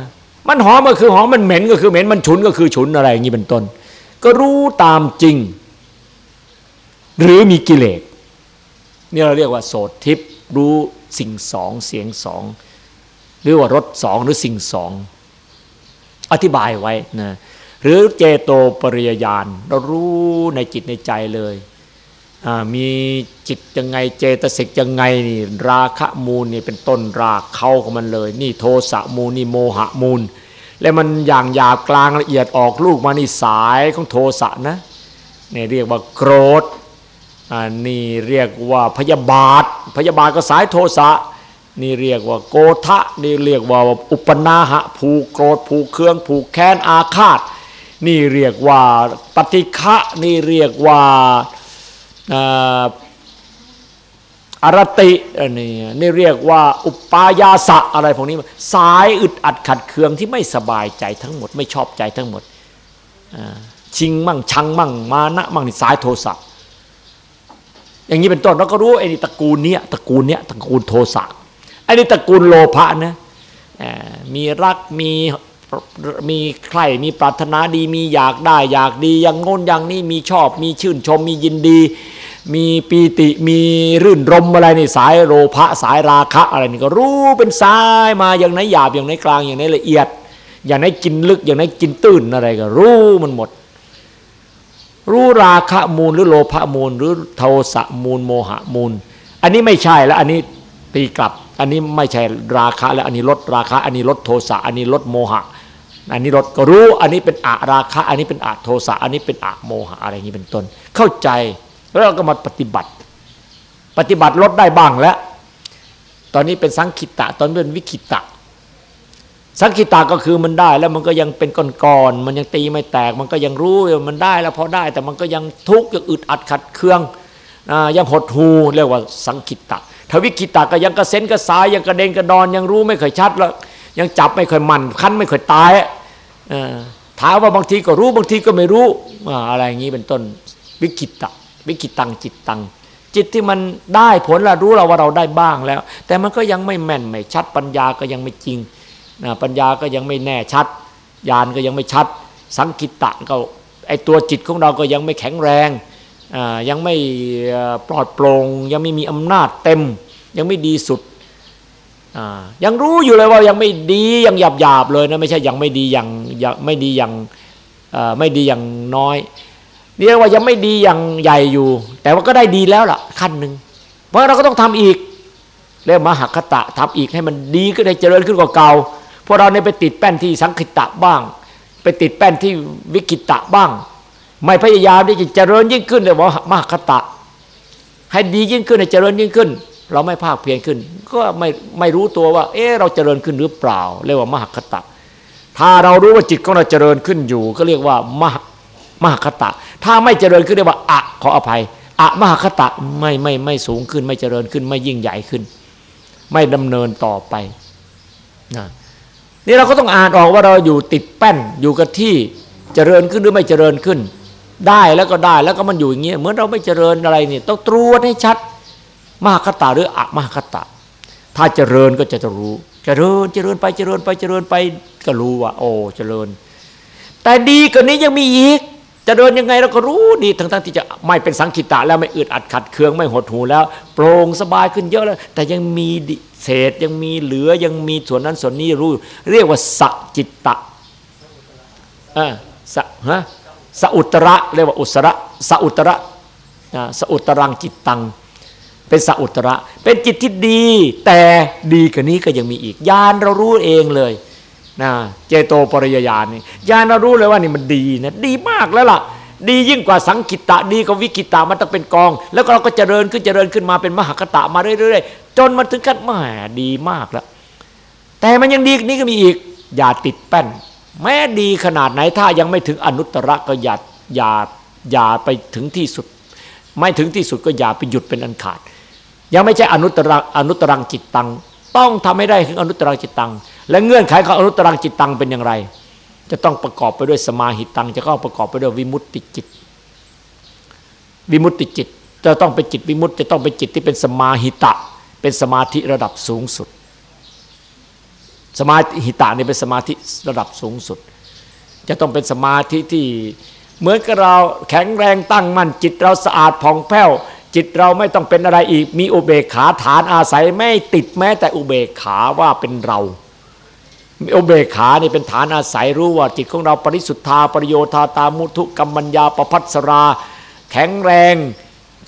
มันหอมก็คือหอมมันเหม็นก็คือเหม็นมันฉุนก็คือฉุนอะไรอย่างนี้เป็นต้น ก็รู้ตามจริง หรือมีกิเลสนี่เราเรียกว่า โสดทิพย์รู้สิ่งสองเสียงสองหรือว่ารสสองหรือสิ่งสองอธิบายไว้นะหรือเจโตปริยญาณเรารู้ในจิตในใจเลย มีจิตยังไงเจตสิกยังไงนี่ราคะมูลนี่เป็นต้นรากเข้าของมันเลย นี่โทสะมูลนี่โมหะมูล แล้วมันอย่างหยาบกลางละเอียดออกลูกมานี่สายของโทสะนะนี่เรียกว่าโกรธอ่านี่เรียกว่าพยาบาท พยาบาทก็สายโทสะนี่เรียกว่าโกทะนี่เรียกว่าอุปนาหะผูกโกรธผูกเครื่องผูกแค้นอาฆาต นี่เรียกว่าปฏิฆะนี่เรียกว่า อารติอันนี้นี่เรียกว่า อุปายาสะอะไรพวกนี้ สายอึดอัดขัดเคืองที่ไม่สบายใจทั้งหมด ไม่ชอบใจทั้งหมดชิงมั่งชังมั่งมานะมั่งนี่สายโทสะอย่างนี้เป็นต้นเราก็รู้ไอ้นี่ตระกูลเนี้ยตระกูลเนี้ยตระกูลโทสะไอ้นี่ตระกูลโลภะนะมีรักมีมีใครมีปรารถนาดีมีอยากได้อยากดีอย่างงนอย่างนี้มีชอบมีชื่นชมมียินดี มีปีติมีรื่นรมอะไรนี่สายโลภะสายราคะอะไรนี่ก็รู้เป็นสายมาอย่างไหนหยาบอย่างไหนกลางอย่างไหนละเอียด อย่างไหนกินลึกอย่างไหนกินตื้นอะไรก็รู้มันหมด รู้ราคะมูลหรือโลภะมูล หรือโทสะมูลโมหะมูล อันนี้ไม่ใช่แล้วอันนี้ตีกลับ อันนี้ไม่ใช่ราคะแล้วอันนี้ลดราคะ อันนี้ลดโทสะอันนี้ลดโมหะ อันนี้ลดก็รู้ อันนี้เป็นอะราคะ อันนี้เป็นอะโทสะอันนี้เป็นอะโมหะอะไรอย่างนี้เป็นต้น เข้าใจ แล้วเราก็มาปฏิบัติ ปฏิบัติลดได้บ้างแล้ว ตอนนี้เป็นสังคิตะ ตอนเป็นวิคิตะ สังคิตะก็คือมันได้แล้วมันก็ยังเป็นก้อนๆมันยังตีไม่แตก มันก็ยังรู้มันได้แล้วพอได้ แต่มันก็ยังทุกข์ยังอึดอัดขัดเคืองยังหดหูเรียกว่าสังคิตะถวิคิตะก็ยังกระเซ็นกระสายยังกระเด็นกระดอนยังรู้ไม่เคยชัดแล้วยังจับไม่เคยมันคันไม่เคยตายถามว่าบางทีก็รู้บางทีก็ไม่รู้อะไรอย่างนี้เป็นต้นวิคิตะ วิกิตังจิตตัง จิตที่มันได้ผลละรู้เราว่าเราได้บ้างแล้ว แต่มันก็ยังไม่แม่นไม่ชัด ปัญญาก็ยังไม่จริงนะปัญญาก็ยังไม่แน่ชัด ญาณก็ยังไม่ชัด สังกิตตะก็ไอตัวจิตของเราก็ยังไม่แข็งแรงยังไม่ปลอดโปร่งยังไม่มีอำนาจเต็ม ยังไม่ดีสุดยังรู้อยู่เลยว่ายังไม่ดียังหยาบหยาบเลยนะไม่ใช่ยังไม่ดีอย่างไม่ดีอย่างไม่ดีอย่างน้อย เรียกว่ายังไม่ดีอย่างใหญ่อยู่ แต่ว่าก็ได้ดีแล้วล่ะ ขั้นหนึ่งเพราะเราก็ต้องทำอีกเรียกมหคตะทำอีกให้มันดีขึ้นให้เจริญขึ้นกว่าเก่าพวกเราเนี่ยไปติดแป้นที่สังคิตะบ้าง ไปติดแป้นที่วิกิตะบ้าง ไม่พยายามที่จะเจริญยิ่งขึ้นเลยว่ามหคตะ ให้ดียิ่งขึ้นให้เจริญยิ่งขึ้น เราไม่ภาคเพียรขึ้น ก็ไม่ไม่รู้ตัวว่า เออเราเจริญขึ้นหรือเปล่า เรียกว่ามหคตะ ถ้าเรารู้ว่าจิตของเราเจริญขึ้นอยู่ ก็เรียกว่ามหมหคตะ ถ้าไม่เจริญขึ้นเรียกว่าอะขออภัยอะมหคตะไม่ไม่ไม่สูงขึ้น ไม่เจริญขึ้น ไม่ยิ่งใหญ่ขึ้น ไม่ดำเนินต่อไปนะนี่เราก็ต้องอ่านออกว่าเราอยู่ติดแป้นอยู่กับที่เจริญขึ้นหรือไม่เจริญขึ้น ได้แล้วก็ได้แล้วก็มันอยู่อย่างเงี้ยเหมือนเราไม่เจริญอะไรนี่ต้องตรวจให้ชัด มหคตาหรืออะมหคตาถ้าเจริญก็จะจะรู้เจริญเจริญไปเจริญไปเจริญไปก็รู้ว่า โอ้เจริญ แต่ดีกว่านี้ยังมีอีก จะเดินยังไงเราก็รู้ดีทั้งทั้งที่จะไม่เป็นสังคิตะแล้วไม่อึดอัดขัดเคืองไม่หดหูแล้ว โปร่งสบายขึ้นเยอะแล้ว แต่ยังมีเศษยังมีเหลือยังมีส่วนนั้นส่วนนี้รู้ เรียกว่าสัจิตตะอ่าสะฮะสอุตระเรียกว่าอุสระสอุตระสอุตรังจิตตัง เป็นสอุตระ เป็นจิตที่ดี แต่ดีกว่านี้ก็ยังมีอีกญาณเรารู้เองเลย นะเจโตปริยญาณนี่ญาณเรารู้เลยว่านี่มันดีนะดีมากแล้วล่ะ ดียิ่งกว่าสังกิตตะดีกว่าวิกิตะมันต้องเป็นกอง แล้วเราก็เจริญขึ้นเจริญขึ้นมาเป็นมหากตะมาเรื่อยๆจนมาถึงกันแหมดีมากแล้ว แต่มันยังดีนี้ก็มีอีกอย่าติดแป้น แม้ดีขนาดไหนถ้ายังไม่ถึงอนุตตรก็อย่าอย่าอย่าไปถึงที่สุด ไม่ถึงที่สุดก็อย่าไปหยุดเป็นอันขาด ยังไม่ใช่อนุตตรอนุตตรังจิตตัง ต้องทำให้ได้ถึงอนุตตรังจิตตัง และเงื่อนไขของอนุตตรังจิตตังเป็นอย่างไร จะต้องประกอบไปด้วยสมาหิตัง จะต้องประกอบไปด้วยวิมุตติจิต วิมุตติจิต จะต้องเป็นจิตวิมุตติจะต้องเป็นจิตที่เป็นสมาหิตะ เป็นสมาธิระดับสูงสุด สมาหิตะนี่เป็นสมาธิระดับสูงสุด จะต้องเป็นสมาธิที่เหมือนกับเราแข็งแรงตั้งมั่นจิตเราสะอาดผ่องแผ้วจิตเราไม่ต้องเป็นอะไรอีก มีอุเบกขาฐานอาศัยไม่ติดแม้แต่อุเบกขาว่าเป็นเรา อุเบกขานี่เป็นฐานอาศัยรู้ว่าจิตของเราปริสุทธาปริโยธาตามุทุกัมมัญญาประพัสรา แข็งแรง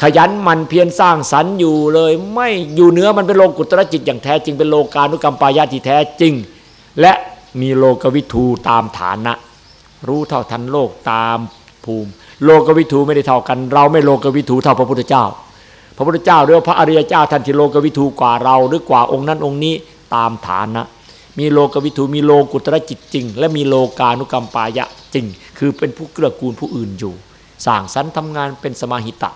ขยันมันเพียรสร้างสรรค์อยู่เลย ไม่อยู่เนื้อมันเป็นโลกุตรจิตอย่างแท้จริงเป็นโลกานุกรรมปายาที่แท้จริง และมีโลกวิทูตามฐานะ รู้เท่าทันโลกตามภูมิ โลกวิถูไม่ได้เท่ากัน เราไม่โลกวิถูเท่าพระพุทธเจ้า พระพุทธเจ้าหรือพระอริยเจ้าท่านที่โลกวิถูกว่าเราหรือกว่าองค์นั้นองค์นี้ตามฐานะ มีโลกวิถูมีโลกุตระจิตจริง และมีโลกานุกรรมปายะจริง คือเป็นผู้เกื้อกูลผู้อื่นอยู่สร้างสรรค์ทำงานเป็นสมาหิตะ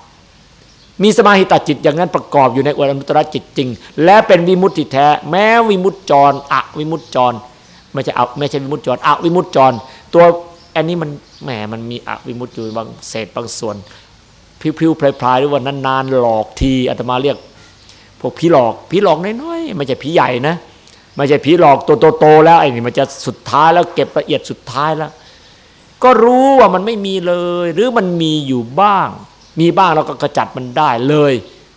มีสมาหิตจิตอย่างนั้นประกอบอยู่ในอวดอนุตตรจิตจริง และเป็นวิมุตติแท้ แม้วิมุตจรอะวิมุตจรไม่ใช่อะไม่ใช่วิมุตจรอะวิมุตจร ตัวอันนี้มันแหมมันมีอะวิมุตอยู่บางเศษบางส่วนพิ้วๆพลายๆหรือว่านานๆหลอกทีอาตมาเรียกพวกผีหลอกผีหลอกน้อยๆไม่ใช่ผีใหญ่นะ ไม่ใช่ผีหลอกตัวโตๆแล้วไอ้นี่มันจะสุดท้ายแล้วเก็บละเอียดสุดท้ายแล้ว ก็รู้ว่ามันไม่มีเลย หรือมันมีอยู่บ้าง มีบ้างเราก็กระจัดมันได้เลย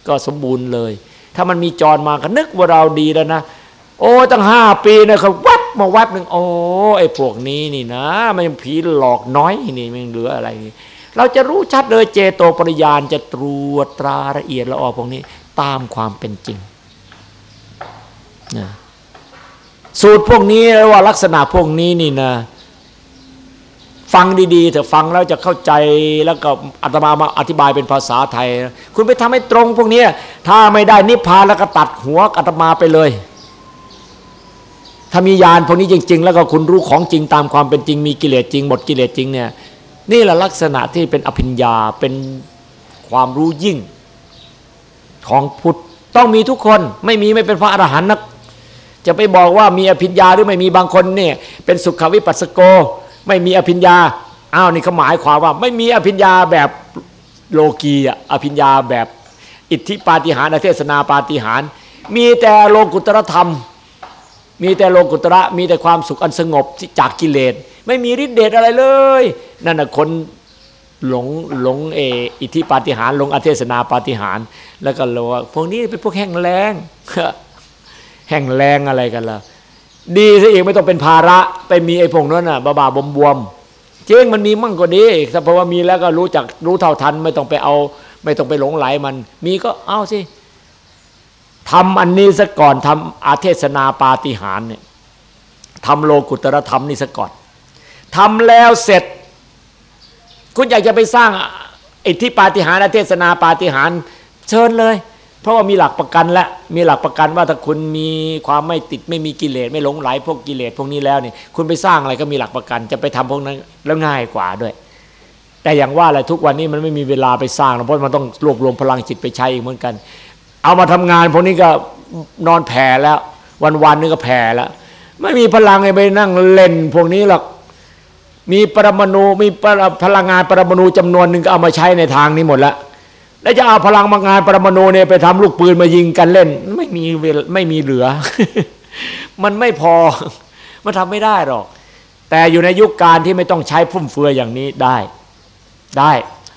ก็สมบูรณ์เลย ถ้ามันมีจรมาก็นึกว่าเราดีแล้วนะโอ้ตั้งห้าปีนะเขาวับมาวับหนึ่งโอ้ไอ้พวกนี้นี่นะ มันผีหลอกน้อยนี่มันเหลืออะไรนี่เราจะรู้ชัดเลยเจโตปริยานจะตรวจตราละเอียดละออพวกนี้ ตามความเป็นจริงนะ สูตรพวกนี้แล้วว่าลักษณะพวกนี้นี่นะ ฟังดีๆเถอะฟังแล้วจะเข้าใจแล้วก็อาตมามาอธิบายเป็นภาษาไทย คุณไปทำให้ตรงพวกนี้ถ้าไม่ได้นิพพานแล้วก็ตัดหัวอาตมาไปเลย ถ้ามีญาณพวกนี้จริง ๆ แล้วก็คุณรู้ของจริงตามความเป็นจริง มีกิเลสจริงหมดกิเลสจริงเนี่ยนี่แหละลักษณะที่เป็นอภิญญาเป็นความรู้ยิ่งของพุทธต้องมีทุกคนไม่มีไม่เป็นพระอรหันต์นัก จะไปบอกว่ามีอภิญญาหรือไม่มีบางคนเนี่ยเป็นสุขวิปัสสโก ไม่มีอภิญญาอ้าวนี่เขาหมายความว่า ไม่มีอภิญญาแบบโลกีอะอภิญญาแบบอิทธิปาฏิหาริย์เทศนาปาฏิหาริย์มีแต่โลกุตรธรรม มีแต่โลกุตระมีแต่ความสุขอันสงบจากกิเลสไม่มีฤทธิเดชอะไรเลย นั่นน่ะคนหลงหลงเออิทธิปาฏิหาริย์หลงอเทศนาปาฏิหาริย์แล้วก็เราว่าพวกนี้เป็นพวกแห้งแล้ง แห้งแรงอะไรกันล่ะ ดีซะอีกไม่ต้องเป็นภาระไปมีไอ้พวกนั้นน่ะบาบาบวมบวมเจ๊งมันมีมั่งก็ดีถ้าเพราะว่ามีแล้วก็รู้จักรู้เท่าทัน ไม่ต้องไปเอา ไม่ต้องไปหลงไหลมัน มีก็เอาสิทำอันนี้ซะก่อนทำอาเทศนาปาฏิหารเนี่ยทำโลกุตรธรรมนี่ซะก่อนทำแล้วเสร็จ คุณอยากจะไปสร้างอิทธิปาฏิหาริย์อาเทศนาปาฏิหารเชิญเลย เพราะว่ามีหลักประกันและมีหลักประกันว่าถ้าคุณมีความไม่ติดไม่มีกิเลสไม่หลงไหลพวกกิเลสพวกนี้แล้วนี่คุณไปสร้างอะไรก็มีหลักประกัน จะไปทำพวกนั้นแล้วง่ายกว่าด้วย แต่อย่างว่าอะไรทุกวันนี้มันไม่มีเวลาไปสร้างเพราะมันต้องรวบรวมพลังจิตไปใช้อีกเหมือนกัน เอามาทำงานพวกนี้ก็นอนแผ่แล้ว วันวันนึงก็แผ่แล้ว ไม่มีพลังไปนั่งเล่นพวกนี้หรอกมีปรมาณูมีพลังงานปรมาณูจำนวนหนึ่งก็เอามาใช้ในทางนี้หมดแล้ว แล้วจะเอาพลังมางานปรมาณูเนี่ยไปทำลูกปืนมายิงกันเล่น ไม่มีไม่มีเหลือ มันไม่พอ มันทำไม่ได้หรอก แต่อยู่ในยุคการที่ไม่ต้องใช้ฟุ่มเฟือยอย่างนี้ได้ได้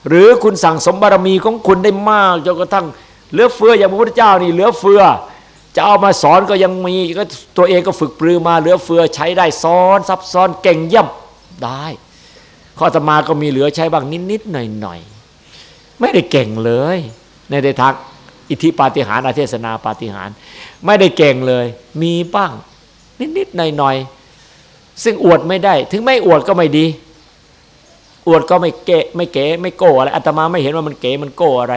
หรือคุณสั่งสมบารมีของคุณได้มากจนกระทั่งเหลือเฟืออย่างพระพุทธเจ้านี่เหลือเฟือ จะเอามาสอนก็ยังมีก็ตัวเองก็ฝึกปรือมาเหลือเฟือใช้ได้ซ้อนซับซ้อนเก่งย่ำได้ ข้อตมาก็มีเหลือใช้บ้างนิดๆหน่อยๆ ไม่ได้เก่งเลย ในไดทักอิทธิปาฏิหาริย์อาเทศนาปาฏิหาริย์ไม่ได้เก่งเลย มีบ้าง นิดๆหน่อยๆซึ่งอวดไม่ได้ ถึงไม่อวดก็ไม่ดี อวดก็ไม่เก๋ไม่เก๋ไม่โก้อะไรอาตมาไม่เห็นว่ามันเก๋มันโก้อะไร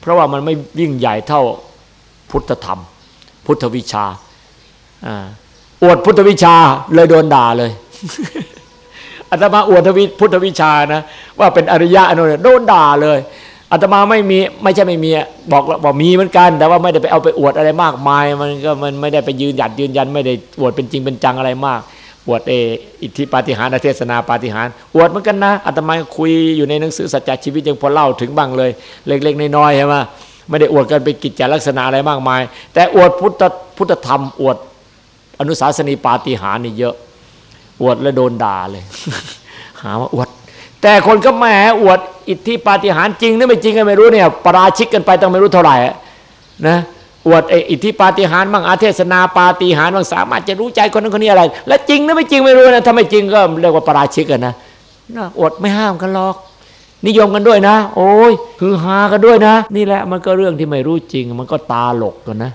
เพราะว่ามันไม่ยิ่งใหญ่เท่าพุทธธรรม พุทธวิชาอวดพุทธวิชาเลยโดนด่าเลยอาตมาอวดพุทธวิชานะว่าเป็นอริยะโน่นโดนด่าเลย อาตมาไม่มีไม่ใช่ไม่มีบอกบอกมีเหมือนกัน แต่ว่าไม่ได้ไปเอาไปอวดอะไรมากมาย มันก็มันไม่ได้ไปยืนหยัดยืนยัน ไม่ได้อวดเป็นจริงเป็นจังอะไรมากอวดเออิทธิปาฏิหาริย์เทศนาปาฏิหาริย์อวดเหมือนกันนะอาตมาคุยอยู่ในหนังสือสัจจชีวิตยังพอเล่าถึงบ้างเลย เล็กๆน้อยๆใช่ไหมไม่ได้อวดกันไปกิจจลักษณะอะไรมากมาย แต่อวดพุทธพุทธธรรม อวดอนุสาสนีปาฏิหาริย์นี่เยอะ อวดแล้วโดนด่าเลย หาว่าอวด แต่คนก็แหมอวดอิทธิปาฏิหาริย์จริงหรือไม่จริงก็ไม่รู้เนี่ยปราชิกกันไปต้องไม่รู้เท่าไหร่นะอวดอิทธิปาฏิหาริย์บ้างอาเทศนาปาฏิหาริย์บ้างสามารถจะรู้ใจคนนั้นคนนี้อะไร และจริงหรือไม่จริงไม่รู้นะถ้าไม่จริงก็เรียกว่าปราชิกกันนะนะอวดไม่ห้ามกันหรอก นิยมกันด้วยนะ โอ้ยคือฮากันด้วยนะ นี่แหละมันก็เรื่องที่ไม่รู้จริง มันก็ตาหลกกันนะ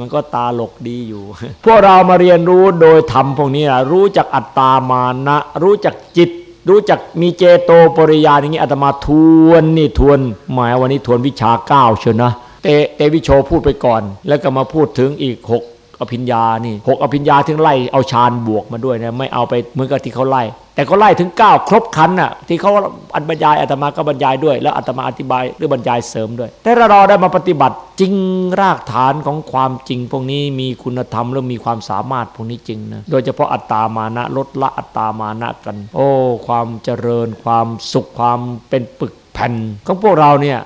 มันก็ตาหลกดีอยู่ พวกเรามาเรียนรู้โดยธรรมพวกนี้รู้จักอัตตามานะ รู้จักจิต รู้จักมีเจโตปริยานอย่างนี้อาตมาทวนนี่ทวนหมายวันนี้ทวนวิชาเก้าเชียวนะเตเตวิโชพูดไปก่อน แล้วก็มาพูดถึงอีกหก อภิญญานี่หกอภิญญาถึงไล่เอาฌานบวกมาด้วยนะไม่เอาไปเหมือนกับที่เขาไล่ แต่ก็ไล่ถึง 9 ครบคันน่ะที่เขาอันบรรยายอาตมาก็บรรยายด้วย แล้วอาตมาอธิบายหรือบรรยายเสริมด้วย แต่เราได้มาปฏิบัติจริงรากฐานของความจริง พวกนี้มีคุณธรรมและมีความสามารถพวกนี้จริงนะโดยเฉพาะอัตตามานะลดละอัตตามานะกัน โอ้ ความเจริญ ความสุขความเป็นปึกแผ่นของพวกเราเนี่ย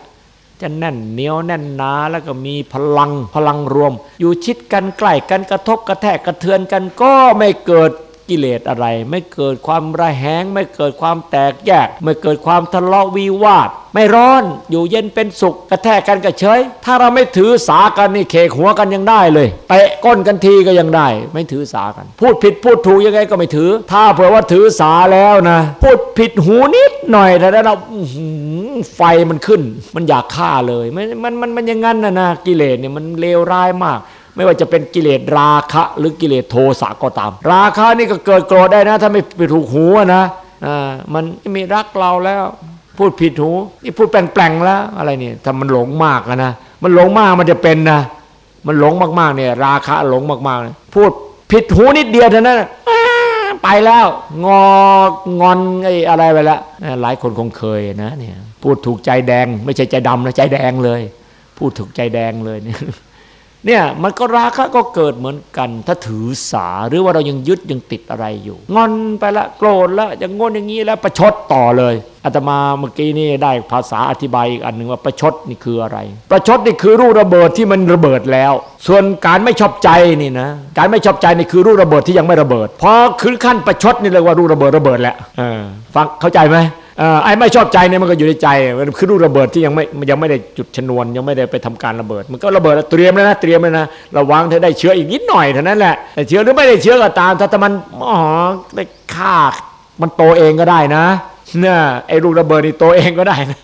จะแน่นเหนียวแน่นหนาแล้วก็มีพลังพลังรวม อยู่ชิดกันใกล้กันกระทบกระแทกกระเทือนกันก็ไม่เกิด กิเลสอะไร ไม่เกิดความระแหง ไม่เกิดความแตกแยก ไม่เกิดความทะเลาะวิวาท ไม่ร้อนอยู่เย็นเป็นสุขกระแทกกันก็เฉย ถ้าเราไม่ถือสากันนี่เคกหัวกันยังได้เลยเตะก้นกันทีก็ยังได้ ไม่ถือสากัน พูดผิดพูดถูกยังไงก็ไม่ถือ ถ้าเผื่อว่าถือสาแล้วนะ พูดผิดหูนิดหน่อยแต่แล้วเราไฟมันขึ้น มันอยากฆ่าเลย มันมันมันมันอยังงั้นนะนะกิเลสเนี่ยมันเลวร้ายมาก ไม่ว่าจะเป็นกิเลสราคะหรือกิเลสโทสะก็ตาม ราคะนี่ก็เกิดโกรธได้นะ ถ้าไม่ไปถูกหูนะอ่ามันมีรักเราแล้ว พูดผิดหูนี่พูดแปลงๆแล้ว อะไรเนี่ยถ้ามันหลงมากนะมันหลงมากมันจะเป็นนะ มันหลงมากๆเนี่ย ราคะหลงมากๆพูดผิดหูนิดเดียวเท่านั้นไปแล้วงองอนไอ้อะไรไปแล้วหลายคนคงเคยนะเนี่ยพูดถูกใจแดง ไม่ใช่ใจดำนะใจแดงเลย พูดถูกใจแดงเลยเนี่ย เนี่ยมันก็ราคะก็เกิดเหมือนกัน ถ้าถือสาหรือว่าเรายังยึดยังติดอะไรอยู่ งอนไปละโกรธล้วยังงอนอย่างนี้แล้วประชดต่อเลยอาตมาเมื่อกี้นี่ได้ภาษาอธิบายอีกอันหนึ่งว่าประชดนี่คืออะไร ประชดนี่คือรูระเบิดที่มันระเบิดแล้ว ส่วนการไม่ชอบใจนี่นะการไม่ชอบใจนี่คือรูระเบิดที่ยังไม่ระเบิดพอขึ้นขั้นประชดนี่เรียกว่ารูระเบิดระเบิดแล้วฟังเข้าใจไหม ไอ้ไม่ชอบใจเนี่ยมันก็อยู่ในใจมันคือลูกระเบิดที่ยังไม่ยังไม่ได้จุดชนวน ยังไม่ได้ไปทำการระเบิด มันก็ระเบิดแล้วเตรียมแล้วนะเตรียมแล้วนะระวังเธอได้เชื้ออีกนิดหน่อยเท่านั้นแหละแต่เชื้อหรือไม่ได้เชื้อก็ตามถ้าแต่มันอ๋อได้ฆ่ามันโตเองก็ได้นะเนี่ยไอ้ลูกระเบิดนี่โตเองก็ได้นะ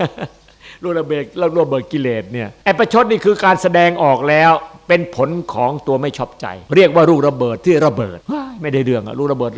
ลูกระเบิดลูกระเบิดกิเลสเนี่ยไอ้ประชดนี่คือการแสดงออกแล้ว เป็นผลของตัวไม่ชอบใจ เรียกว่าลูกระเบิดที่ระเบิดไม่ได้เรื่องอะลูกระเบิด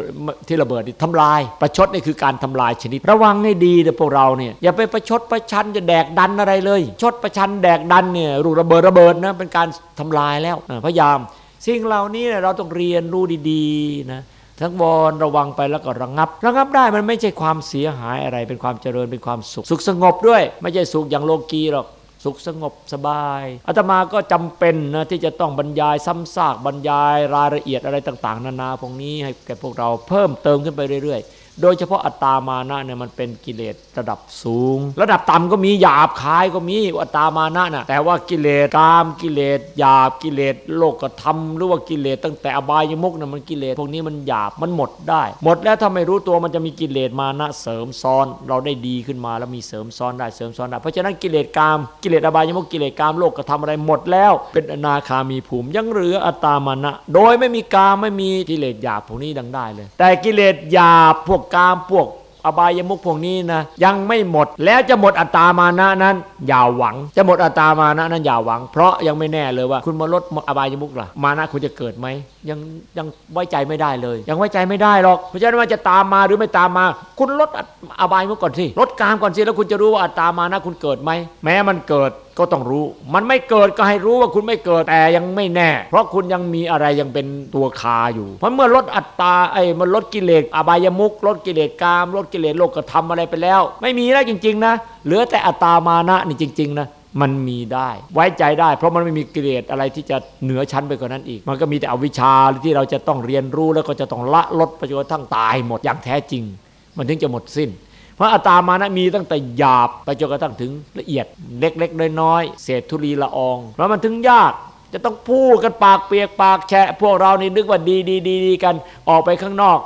ที่ระเบิดนี่ทำลาย ประชดนี่คือการทำลายชนิด ระวังให้ดีนะพวกเราเนี่ยอย่าไปประชดประชันจะแดกดันอะไรเลย ชดประชันแดกดันเนี่ยลูกระเบิดระเบิดนะเป็นการทำลายแล้วพยายาม สิ่งเหล่านี้เราต้องเรียนรู้ดีๆนะทั้งวอนระวังไปแล้วก็ระงับ ระงับได้มันไม่ใช่ความเสียหายอะไรเป็นความเจริญเป็นความสุข สุขสงบด้วย ไม่ใช่สุขอย่างโลกีหรอก สุขสงบสบายอาตมาก็จำเป็นนะที่จะต้องบรรยายซ้ำซากบรรยายรายละเอียดอะไรต่าง ๆ นานาพวกนี้ให้แก่พวกเราเพิ่มเติมขึ้นไปเรื่อย ๆ โดยเฉพาะอัตตามานะเนี่ยมันเป็นกิเลสระดับสูง ระดับต่ำก็มีหยาบคายก็มีอัตตามานะน่ะแต่ว่ากิเลสกามกิเลสหยาบกิเลสโลกธรรมหรือว่ากิเลสตั้งแต่อบายมุกน่ะมันกิเลสพวกนี้มันหยาบมันหมดได้ หมดแล้วถ้าไม่รู้ตัวมันจะมีกิเลสมานะเสริมซ้อน เราได้ดีขึ้นมาแล้วมีเสริมซ้อนได้เสริมซ้อนได้เพราะฉะนั้นกิเลสกามกิเลสอบายมุกกิเลสกามโลกธรรมอะไรหมดแล้ว เป็นอนาคามีภูมิยังเหลืออัตตามานะ โดยไม่มีกามไม่มีกิเลสหยาบพวกนี้ดังได้เลย แต่กิเลสหยาบพวกกามพวกอบายมุกพวกนี้นะยังไม่หมดแล้วจะหมดอัตตามานะนั้น อย่าหวัง จะหมดอัตตามานะนั้นอย่าหวัง เพราะยังไม่แน่เลยว่า คุณมาลดอบายมุกล่ะมานะคุณจะเกิดไหมยังยังไว้ใจไม่ได้เลย ยังไว้ใจไม่ได้หรอกเพราะฉะนั้นว่าจะตามมาหรือไม่ตามมา คุณลดอบายมุขก่อนสิลดกามก่อนสิแล้วคุณจะรู้ว่าอัตตามานะคุณเกิดไหมแม้มันเกิดก็ต้องรู้ มันไม่เกิดก็ให้รู้ว่าคุณไม่เกิดแต่ยังไม่แน่ เพราะคุณยังมีอะไรยังเป็นตัวคาอยู่ เพราะเมื่อลดอัตตาไอ้มันลดกิเลสอบายมุขลดกิเลสกามลดกิเลสโลกธรรมอะไรไปแล้ว ไม่มีแล้วจริง ๆ นะ เหลือแต่อัตตามานะนี่จริง ๆ นะ มันมีได้ ไว้ใจได้ เพราะมันไม่มีกิเลสอะไรที่จะเหนือชั้นไปกว่านั้นอีก มันก็มีแต่อวิชชาที่เราจะต้องเรียนรู้แล้วก็จะต้องละลดไปจนกระทั่งตายหมดอย่างแท้จริง มันถึงจะหมดสิ้น เพราะอัตามานะมีตั้งแต่หยาบไปจนกระทั่งถึงละเอียดเล็กๆน้อยๆเศษธุลีละอองเพราะมันถึงยากจะต้องพูดกันปากเปียกปากแฉะพวกเรานี่นึกว่าดีดีดีดีกันออกไปข้างนอก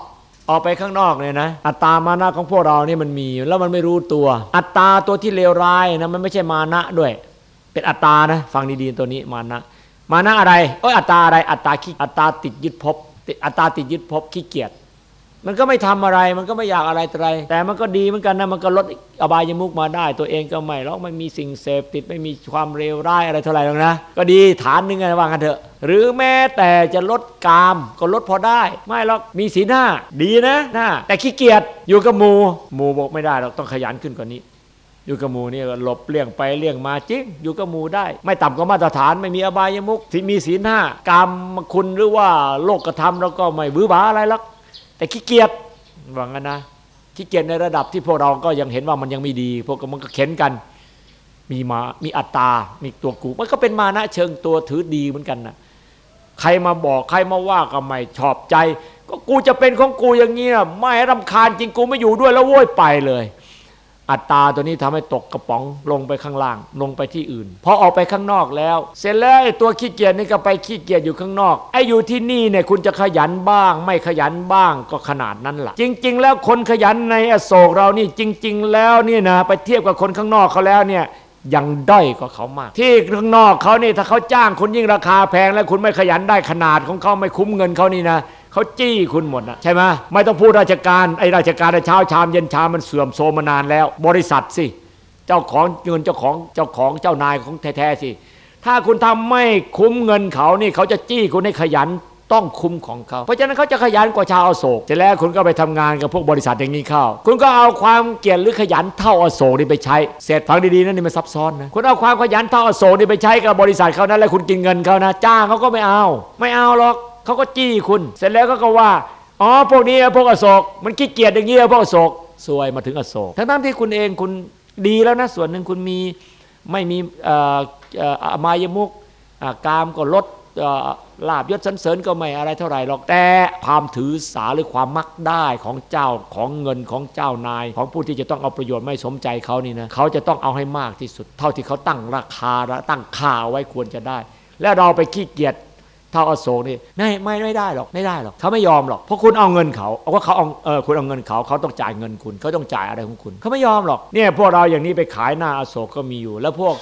ออกไปข้างนอกเนี่ยนะ อัตตามานะของพวกเรานี่มันมีแล้วมันไม่รู้ตัว อัตตาตัวที่เลวร้ายนะมันไม่ใช่มานะด้วย เป็นอัตตานะฟังดีๆตัวนี้มานะ มานะอะไรโอ้ยอัตตาอะไรอัตตาขี้อัตตาติดยึดภพบอัตตาติดยึดภพขี้เกียจ มันก็ไม่ทำอะไร มันก็ไม่อยากอะไรอะไร แต่มันก็ดีเหมือนกันนะมันก็ลดอบายมุกมาได้ ตัวเองก็ไม่หรอกไม่มีสิ่งเสพติดไม่มีความเลวร้ายอะไรเท่าไหร่หรอกนะ ก็ดีฐานหนึ่งไงว่างันเถอะ หรือแม้แต่จะลดกามก็ลดพอได้ ไม่หรอกมีสีหน้า ดีนะหน้าแต่ขี้เกียจอยู่กับหมูหมูบอกไม่ได้เราต้องขยันขึ้นกว่านี้อยู่กับหมูนี่ก็หลบเลี่ยงไปเลี่ยงมาจริง อยู่กับหมูได้ ไม่ต่ำกว่ามาตรฐานไม่มีอบายมุกที่มีศีลห้ากรรมคุณหรือว่าโลกกระทำแล้วก็ไม่บื้อบาอะไรหรอก แต่ขี้เกียจว่างั้นนะขี้เกียจในระดับที่พวกเราก็ยังเห็นว่ามันยังไม่ดี พวกมันก็เข็นกัน มีมา มีอัตตา มีตัวกู มันก็เป็นมานะเชิงตัวถือดีเหมือนกันนะใครมาบอกใครมาว่าก็ไม่ชอบใจ ก็กูจะเป็นของกูอย่างเงี้ยไม่รำคาญจริงกูไม่อยู่ด้วยแล้วโว้ยไปเลย อัตตาตัวนี้ทำให้ตกกระป๋องลงไปข้างล่าง ลงไปที่อื่นพอออกไปข้างนอกแล้ว เสร็จแล้วไอ้ตัวขี้เกียจนี่ก็ไปขี้เกียจอยู่ข้างนอกไอ้อยู่ที่นี่เนี่ยคุณจะขยันบ้าง ไม่ขยันบ้างก็ขนาดนั้นล่ะ จริง ๆ แล้วคนขยันในอโศกเรานี่จริง ๆ แล้วนี่นะไปเทียบกับคนข้างนอกเขาแล้วเนี่ยยังด้อยกว่าเขามาก ที่ข้างนอกเขานี่ถ้าเขาจ้างคุณยิ่งราคาแพงแล้วคุณไม่ขยันได้ขนาดของเขาไม่คุ้มเงินเขานี่นะ เขาจี้คุณหมดนะใช่ไหมไม่ต้องพูดราชการไอ้ราชการเช้าชามเย็นชามมันเสื่อมโทรมมานานแล้ว บริษัทสิเจ้าของเงินเจ้าของเจ้าของเจ้านายของแท้ๆสิถ้าคุณทำไม่คุ้มเงินเขานี่เขาจะจี้คุณให้ขยันต้องคุ้มของเขา เพราะฉะนั้นเขาจะขยันกว่าชาวอโศกเสร็จแล้วคุณก็ไปทำงานกับพวกบริษัทอย่างนี้เข้า คุณก็เอาความเกลียดหรือขยันเท่าอโศกนี่ไปใช้เสร็จฟังดีๆนั่นนี่มันซับซ้อนนะคุณเอาความขยันเท่าอโศกนี่ไปใช้กับบริษัทเขานั้นแล้วคุณกินเงินเขานะ จ้างเขาก็ไม่เอา ไม่เอาหรอก เขาก็จี้คุณ เสร็จแล้วก็ก็ว่าอ๋อพวกนี้พวกอโศก มันขี้เกียจอย่างเงี้ยพวกอโศกซวยมาถึงอโศกทั้งๆที่คุณเองคุณดีแล้วนะส่วนหนึ่งคุณมีไม่มีอมายมุกกามก็ลดลาบยศสันเสริญก็ไม่อะไรเท่าไหร่หรอกแต่ความถือสาหรือความมักได้ของเจ้าของเงินของเจ้านาย ของผู้ที่จะต้องเอาประโยชน์ไม่สมใจเขานี่นะเขาจะต้องเอาให้มากที่สุด เท่าที่เขาตั้งราคาและตั้งค่าเอาไว้ควรจะได้ และเราไปขี้เกียจ เท่าอโศกนี่ไม่ไม่ไม่ได้หรอกไม่ได้หรอกเขาไม่ยอมหรอกเพราะคุณเอาเงินเขาเอาว่าเขาเอาเออคุณเอาเงินเขาเขาต้องจ่ายเงินคุณเขาต้องจ่ายอะไรของคุณเขาไม่ยอมหรอกเนี่ยพวกเราอย่างนี้ไปขายหน้าอโศกก็มีอยู่ แล้วพวก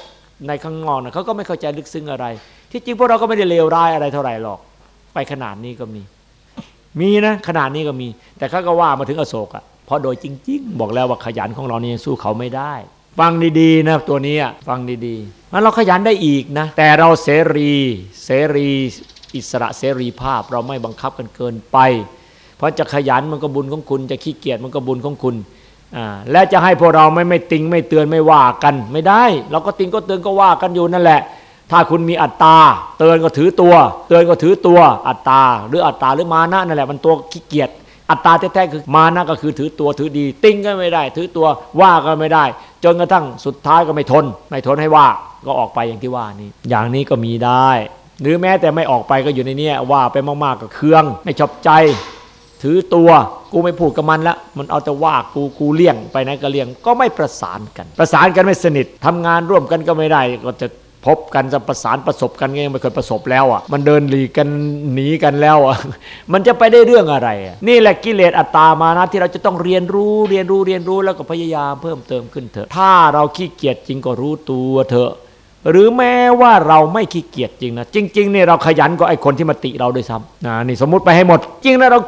ในข้างนอกนะเขาก็ไม่เข้าใจลึกซึ้งอะไร ที่จริงพวกเราก็ไม่ได้เลวร้ายอะไรเท่าไหร่หรอก ไปขนาดนี้ก็มี มีนะขนาดนี้ก็มี แต่เขาก็ว่ามาถึงอโศกอะเพราะโดยจริง ๆ บอกแล้วว่าขยันของเรานี่ยังสู้เขาไม่ได้ฟังดีๆนะตัวนี้ฟังดีๆมันเราขยันได้อีกนะ แต่เราเสรี เสรี อิสระเสรีภาพ เราไม่บังคับกันเกินไป เพราะจะขยันมันก็บุญของคุณ จะขี้เกียจมันก็บุญของคุณอ่าและจะให้พวกเราไม่ไม่ติงไม่เตือนไม่ว่ากันไม่ได้ เราก็ติงก็เตือนก็ว่ากันอยู่นั่นแหละ ถ้าคุณมีอัตตา เตือนก็ถือตัว เตือนก็ถือตัว อัตตา หรืออัตตาหรือมานะนั่นแหละมันตัวขี้เกียจอัตตาแท้ๆคือมานะก็คือถือตัวถือดี ติ้งก็ไม่ได้ ถือตัวว่าก็ไม่ได้ จนกระทั่งสุดท้ายก็ไม่ทน ไม่ทนให้ว่าก็ออกไปอย่างที่ว่านี้ อย่างนี้ก็มีได้ หรือแม้แต่ไม่ออกไปก็อยู่ในนี้ว่าไปมากๆก็เคือง ไม่ชอบใจ ถือตัวกูไม่พูดกับมันละมันเอาแต่ว่ากูกูเลี่ยงไปไหนก็เลี่ยงก็ไม่ประสานกัน ประสานกันไม่สนิททำงานร่วมกันก็ไม่ได้ก็จะพบกันจะประสานประสบกันก็ยังไม่เคยประสบแล้วอะ มันเดินหลีกกันหนีกันแล้วอะ มันจะไปได้เรื่องอะไร นี่แหละกิเลสอัตตามานะที่เราจะต้องเรียนรู้เรียนรู้เรียนรู้แล้วก็พยายามเพิ่มเติมขึ้นเถอะ ถ้าเราขี้เกียจจริงก็รู้ตัวเถอะ หรือแม้ว่าเราไม่ขี้เกียจจริงนะจริงๆเนี่ยเราขยันกว่าไอ้คนที่มาติเราด้วยซ้ำนะนี่สมมุติไปให้หมด จริงแล้วเรา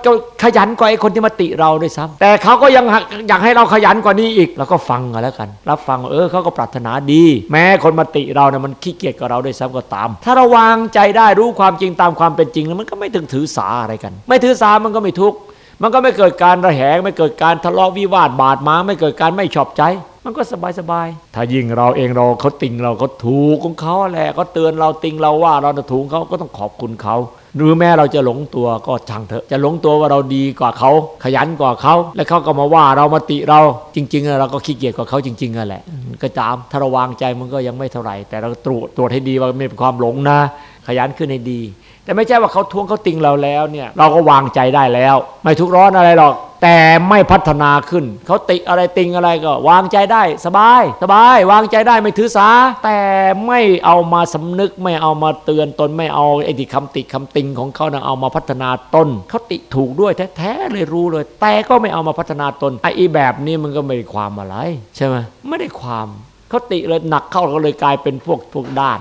ขยันกว่าไอ้คนที่มาติเราด้วยซ้ำแต่เขาก็ยังอยากให้เราขยันกว่านี้อีกเราก็ฟังกันแล้วกัน รับฟังเออเขาก็ปรารถนาดี แม้คนมาติเราเนี่ยมันขี้เกียจกว่าเราด้วยซ้ำก็ตาม ถ้าเราวางใจได้รู้ความจริงตามความเป็นจริงแล้วมันก็ไม่ถึงถือสาอะไรกัน ไม่ถือสามันก็ไม่ทุกข์ มันก็ไม่เกิดการระแหง ไม่เกิดการทะเลาะวิวาทบาดหมางไม่เกิดการไม่ชอบใจ มันก็สบายสบายถ้ายิ่งเราเองเราเขาติงเราเขาถูกของเขาแหละเขาเตือนเราติงเราว่าเราถูกเขาก็ต้องขอบคุณเขาหรือแม้เราจะหลงตัวก็ช่างเถอะ จะหลงตัวว่าเราดีกว่าเขา ขยันกว่าเขา แล้วเขาก็มาว่าเรามาติเราจริงๆเราก็ขี้เกียจกว่าเขาจริงๆนั่นแหละก็ตามถ้าเราวางใจมันก็ยังไม่เท่าไหร่ แต่เราตรวจตรวจให้ดีว่าไม่เป็นความหลงนะ ขยันขึ้นให้ดี แต่ไม่ใช่ว่าเขาทวงเขาติงเราแล้วเนี่ยเราก็วางใจได้แล้ว ไม่ทุกร้อนอะไรหรอก แต่ไม่พัฒนาขึ้น เขาติอะไรติงอะไรก็ วางใจได้ สบาย สบาย วางใจได้ไม่ถือสา แต่ไม่เอามาสำนึกไม่เอามาเตือนตนไม่เอาไอ้ที่คำติคำติงของเขานะเอามาพัฒนาตนเขาติถูกด้วยแท้ๆเลยรู้เลย แต่ก็ไม่เอามาพัฒนาตนไอ้แบบนี้มันก็ไม่ได้ความอะไร ใช่ไหมไม่ได้ความ เขาติเลยหนักเข้าก็เลยกลายเป็นพวกพวกด้าน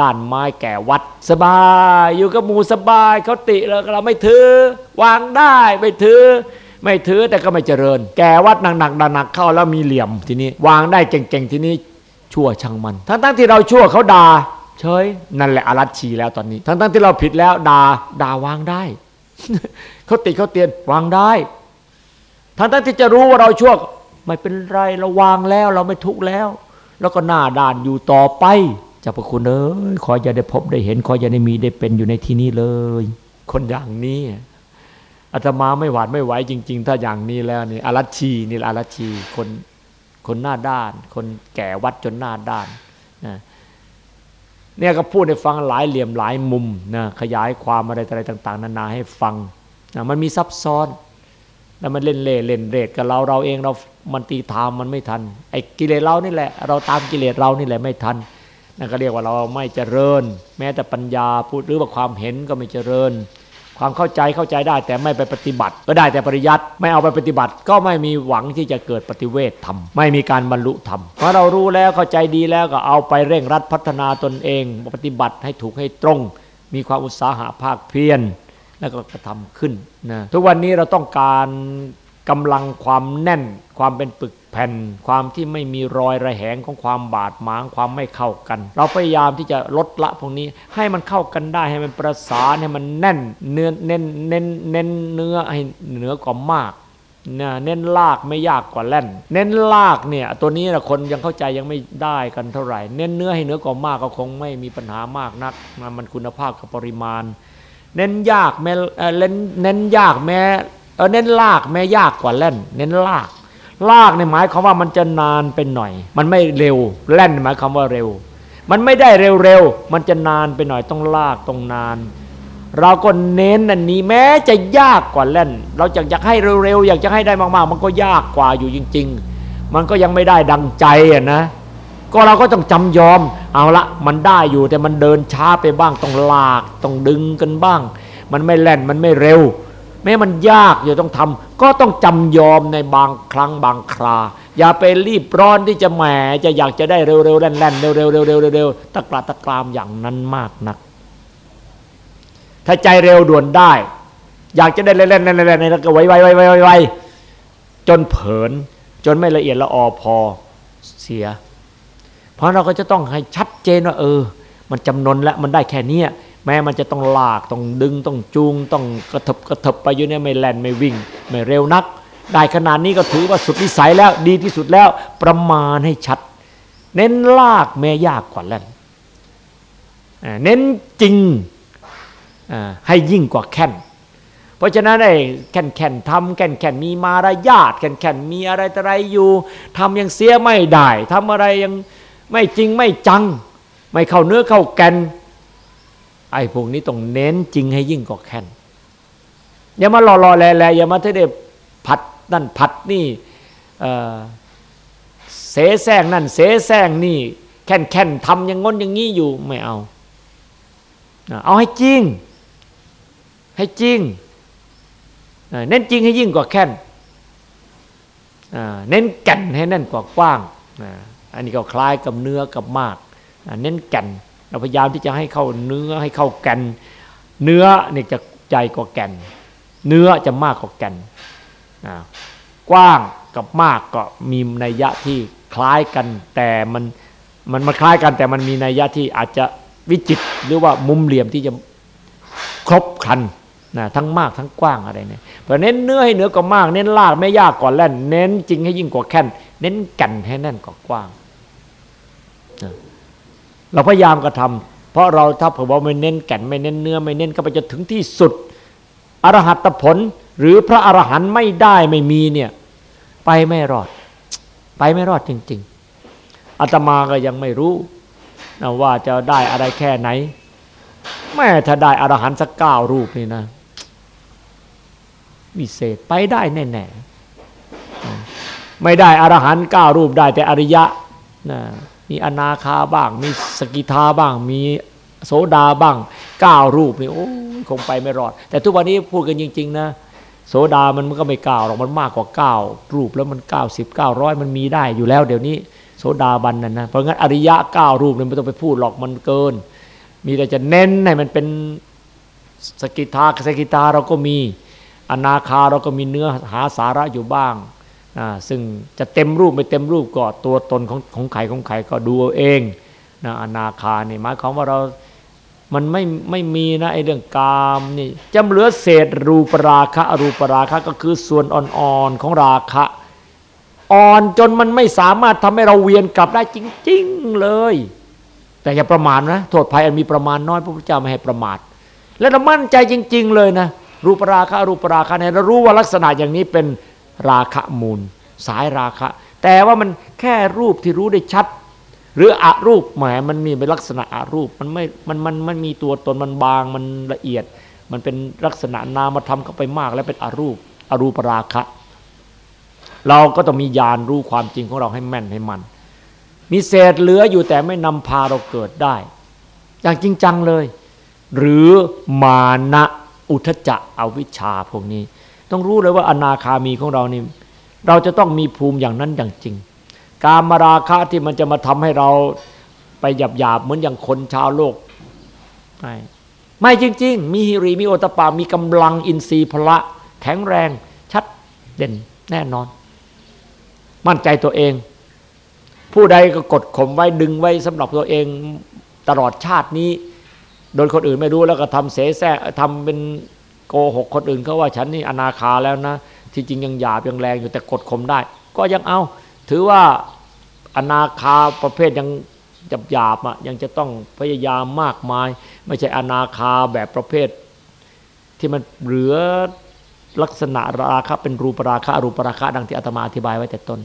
ด้านไม้แก่วัด สบายอยู่กับหมู่สบายเขาติแล้วเราไม่ถือ วางได้ไม่ถือ ไม่ถือแต่ก็ไม่เจริญ แก่วัดหนักหนักหนักเข้าแล้วมีเหลี่ยมทีนี้ วางได้เก่งๆทีนี้ชั่วช่างมัน ทั้งๆที่เราชั่วเขาด่าเฉยนั่นแหละอารัชชีแล้วตอนนี้ ทั้งทั้งที่เราผิดแล้วด่าด่าวางได้เขาติเขาเตียนวางได้ ทั้งทั้งที่จะรู้ว่าเราชั่วไม่เป็นไรเราวางแล้ว เราไม่ทุกข์แล้ว แล้วก็หน้าด่านอยู่ต่อไปเจ้าพระคุณเอ้ยขออย่าได้พบได้เห็น ขออย่าได้มีได้เป็นอยู่ในที่นี้เลย คนอย่างนี้อาตมาไม่หวาดไม่ไหวจริง ๆ ถ้าอย่างนี้แล้วนี่อารัชีนี่อารัชชีคนคนหน้าด้าน คนแก่วัดจนหน้าด้านนะเนี่ยก็พูดให้ฟังหลายเหลี่ยมหลายมุมนะขยายความอะไรอะไรต่าง ๆ นานาให้ฟังนะมันมีซับซ้อน แล้วมันเล่นเล่เล่นเรทกับเราเราเองเรา มันตีทามมันไม่ทัน ไอ้กิเลสเรานี่แหละ เราตามกิเลสเรานี่แหละไม่ทันนั่นก็เรียกว่าเราไม่เจริญ แม้แต่ปัญญาพูดหรือว่าความเห็นก็ไม่เจริญ ความเข้าใจเข้าใจได้แต่ไม่ไปปฏิบัติ ก็ได้แต่ปริยัติไม่เอาไปปฏิบัติ ก็ไม่มีหวังที่จะเกิดปฏิเวทธรรมไม่มีการบรรลุธรรมเพราะเรารู้แล้วเข้าใจดีแล้วก็เอาไปเร่งรัดพัฒนาตนเอง ปฏิบัติให้ถูกให้ตรง มีความอุตสาหะภาคเพียร แล้วก็กระทำขึ้นนะทุกวันนี้เราต้องการกำลังความแน่น ความเป็นปึกแผ่น ความที่ไม่มีรอยระแหงของความบาดหมางความไม่เข้ากัน เราพยายามที่จะลดละพวกนี้ให้มันเข้ากันได้ให้มันประสานให้มันแน่นเนื้อเน้นเน้นเน้นเนื้อให้เหนือกว่ามากนะเน้นลากไม่ยากกว่าแล่น เน้นลากเนี่ยตัวนี้นะคนยังเข้าใจยังไม่ได้กันเท่าไหร่ เน้นเนื้อให้เหนือกว่ามากก็คงไม่มีปัญหามากนักมันคุณภาพกับปริมาณ เน้นยากแม้เน้นเน้นยากแม้เออเน้นลากแม้ยากกว่าแล่น เน้นลาก ลากในหมายความว่ามันจะนานเป็นหน่อย มันไม่เร็วแล่นหมายความว่าเร็ว มันไม่ได้เร็วๆมันจะนานไปหน่อยต้องลากต้องนาน เราก็เน้นอันนี้แม้จะยากกว่าแล่น เราอยากอยากให้เร็วๆอยากจะให้ได้มากๆ มันก็ยากกว่าอยู่จริง ๆ มันก็ยังไม่ได้ดังใจอะนะ ก็เราก็ต้องจำยอม เอาละมันได้อยู่แต่มันเดินช้าไปบ้างต้องลากต้องดึงกันบ้าง มันไม่แล่นมันไม่เร็ว แม้มันยากอยู่ต้องทำก็ต้องจำยอมในบางครั้งบางครา อย่าไปรีบร้อนที่จะแหมจะอยากจะได้เร็วๆแล่นๆเร็วๆเร็วๆเร็วๆตะกราตะกรามอย่างนั้นมากนัก ถ้าใจเร็วด่วนได้ อยากจะได้เล่นๆเล่นๆเล่นๆแล้วก็ไวไวไวไวไวจนเผิน จนไม่ละเอียดละออพอเสีย เพราะเราก็จะต้องให้ชัดเจนว่าเออ มันจำนนแล้วมันได้แค่เนี้ยแม้มันจะต้องลากต้องดึงต้องจูงต้องกระทบกระทบไปอยู่เนี่ยไม่แล่นไม่วิ่ง ไม่เร็วนัก ได้ขนาดนี้ก็ถือว่าสุดวิสัยแล้วดีที่สุดแล้วประมาณให้ชัด เน้นลากแม้ยากกว่าแล่นเน้นจริงให้ยิ่งกว่าแค่นเพราะฉะนั้นไอ้แข่นแข่นทำแข่นแข่นมีมารยาทแข่นแข่นมีอะไรออะไรอยู่ทำยังเสียไม่ได้ทำอะไรยัง ไม่จริงไม่จัง ไม่เข้าเนื้อเข้าแกนไอ้พวกนี้ต้องเน้นจริงให้ยิ่งกว่าแค่นอย่ามาหล่อๆแหล่ๆอย่ามาที่ได้ผัดนั่นผัดนี่เสแสร้งนั่นเสแสร้งนี่แค่นแค่นทำอย่างง้นอย่างนี้อยู่ไม่เอา เอาให้จริง ให้จริงเน้นจริงให้ยิ่งกว่าแค่นเน้นแก่นให้แน่นกว่ากว้าง อันนี้ก็คล้ายกับเนื้อกับมาก เน้นแก่นเราพยายามที่จะให้เข้าเนื้อให้เข้าแก่น เนื้อเนี่ยจะใจกว่าแก่น เนื้อจะมากกว่าแก่นกว้างกับมากก็มีนัยยะที่คล้ายกัน แต่มันมันมาคล้ายกันแต่มันมีนัยยะที่อาจจะวิจิตหรือว่ามุมเหลี่ยมที่จะครบคันนะทั้งมากทั้งกว้างอะไรเนี่ยเพราะเน้นเนื้อให้เนื้อกว่ามาก เน้นลากไม่ยากกว่าแล่น เน้นจริงให้ยิ่งกว่าแค่น เน้นกันให้แน่นกว่ากว้าง เราพยายามกระทำเพราะเราถ้าเผื่อว่าไม่เน้นแก่นไม่เน้นเนื้อไม่เน้นก็ไปจะถึงที่สุดอรหัตผลหรือพระอรหันต์ไม่ได้ไม่มีเนี่ยไปไม่รอด ไปไม่รอดจริง ๆอาตมาก็ยังไม่รู้นะว่าจะได้อะไรแค่ไหน แม่ถ้าได้อรหันต์สักเก้ารูปนี่นะวิเศษไปได้แน่ๆไม่ได้อรหันต์เก้ารูปได้แต่อริยะนะ มีอนาคาบ้าง มีสกิทาบ้าง มีโสดาบ้างเก้ารูปนี่โอ้คงไปไม่รอด แต่ทุกวันนี้พูดกันจริง ๆ นะ โสดามันมันก็ไม่เก้าหรอกมันมากกว่าเก้ารูปแล้วมันเก้าสิบเก้าร้อยมันมีได้อยู่แล้ว เดี๋ยวนี้โสดาบันนั่นนะเพราะงั้นอริยะเก้ารูปเนี่ยไม่ต้องไปพูดหรอกมันเกิน มีแต่จะเน้นให้มันเป็นสกิทาสกิทาเราก็มี อนาคาเราก็มีเนื้อหาสาระอยู่บ้าง ซึ่งจะเต็มรูปไม่เต็มรูปก็ตัวตนของของใครของใครก็ดูเอาเองนะอนาคานี่หมายความว่าเรา มันไม่ไม่มีนะไอ้เรื่องกามนี่จำเหลือเศษรูปราคะอรูปราคะก็คือส่วนอ่อนๆของราคะอ่อนจนมันไม่สามารถทำให้เราเวียนกลับได้จริง ๆเลย แต่อย่าประมาทนะโทษภัยอันมีประมาณน้อยพระพุทธเจ้าไม่ให้ประมาท และเรามั่นใจจริง ๆ เลยนะรูปราคะอรูปราคะเนี่ยเรารู้ว่าลักษณะอย่างนี้เป็น ราคะมูล สายราคะ แต่ว่ามันแค่รูปที่รู้ได้ชัด หรืออรูปแหมมันมีเป็นลักษณะอรูปมันไม่มันมันมันมีตัวตนมันบางมันละเอียด มันเป็นลักษณะนามธรรมเข้าไปมาก แล้วเป็นอรูปอรูปราคะ เราก็ต้องมีญาณรู้ความจริงของเราให้แม่นให้มัน มีเศษเหลืออยู่แต่ไม่นำพาเราเกิดได้ อย่างจริงจังเลย หรือมานะอุทจจะอวิชชาพวกนี้ ต้องรู้เลยว่าอนาคามีของเรานี่เราจะต้องมีภูมิอย่างนั้นอย่างจริง การมาราคะที่มันจะมาทำให้เราไปหยาบหยาบเหมือนอย่างคนชาวโลกไม่ไม่จริง ๆ มีฮิริมีโอตปา มีกำลังอินทรีย์พละ แข็งแรงชัดเด่นแน่นอน มั่นใจตัวเอง ผู้ใดก็กดข่มไว้ดึงไว้สำหรับตัวเองตลอดชาตินี้ โดยคนอื่นไม่รู้แล้วก็ทำเสแสร้งทำเป็น โกหกคนอื่นเขาว่าฉันนี่อนาคาแล้วนะ ที่จริงยังหยาบยังแรงอยู่แต่กดข่มได้ ก็ยังเอา ถือว่าอนาคาประเภทยังหยาบหยาบอะยังจะต้องพยายามมากมาย ไม่ใช่อนาคาแบบประเภท ที่มันเหลือลักษณะราคะเป็นรูปราคะอรูปราคะดังที่อาตมาอธิบายไว้แต่ต้น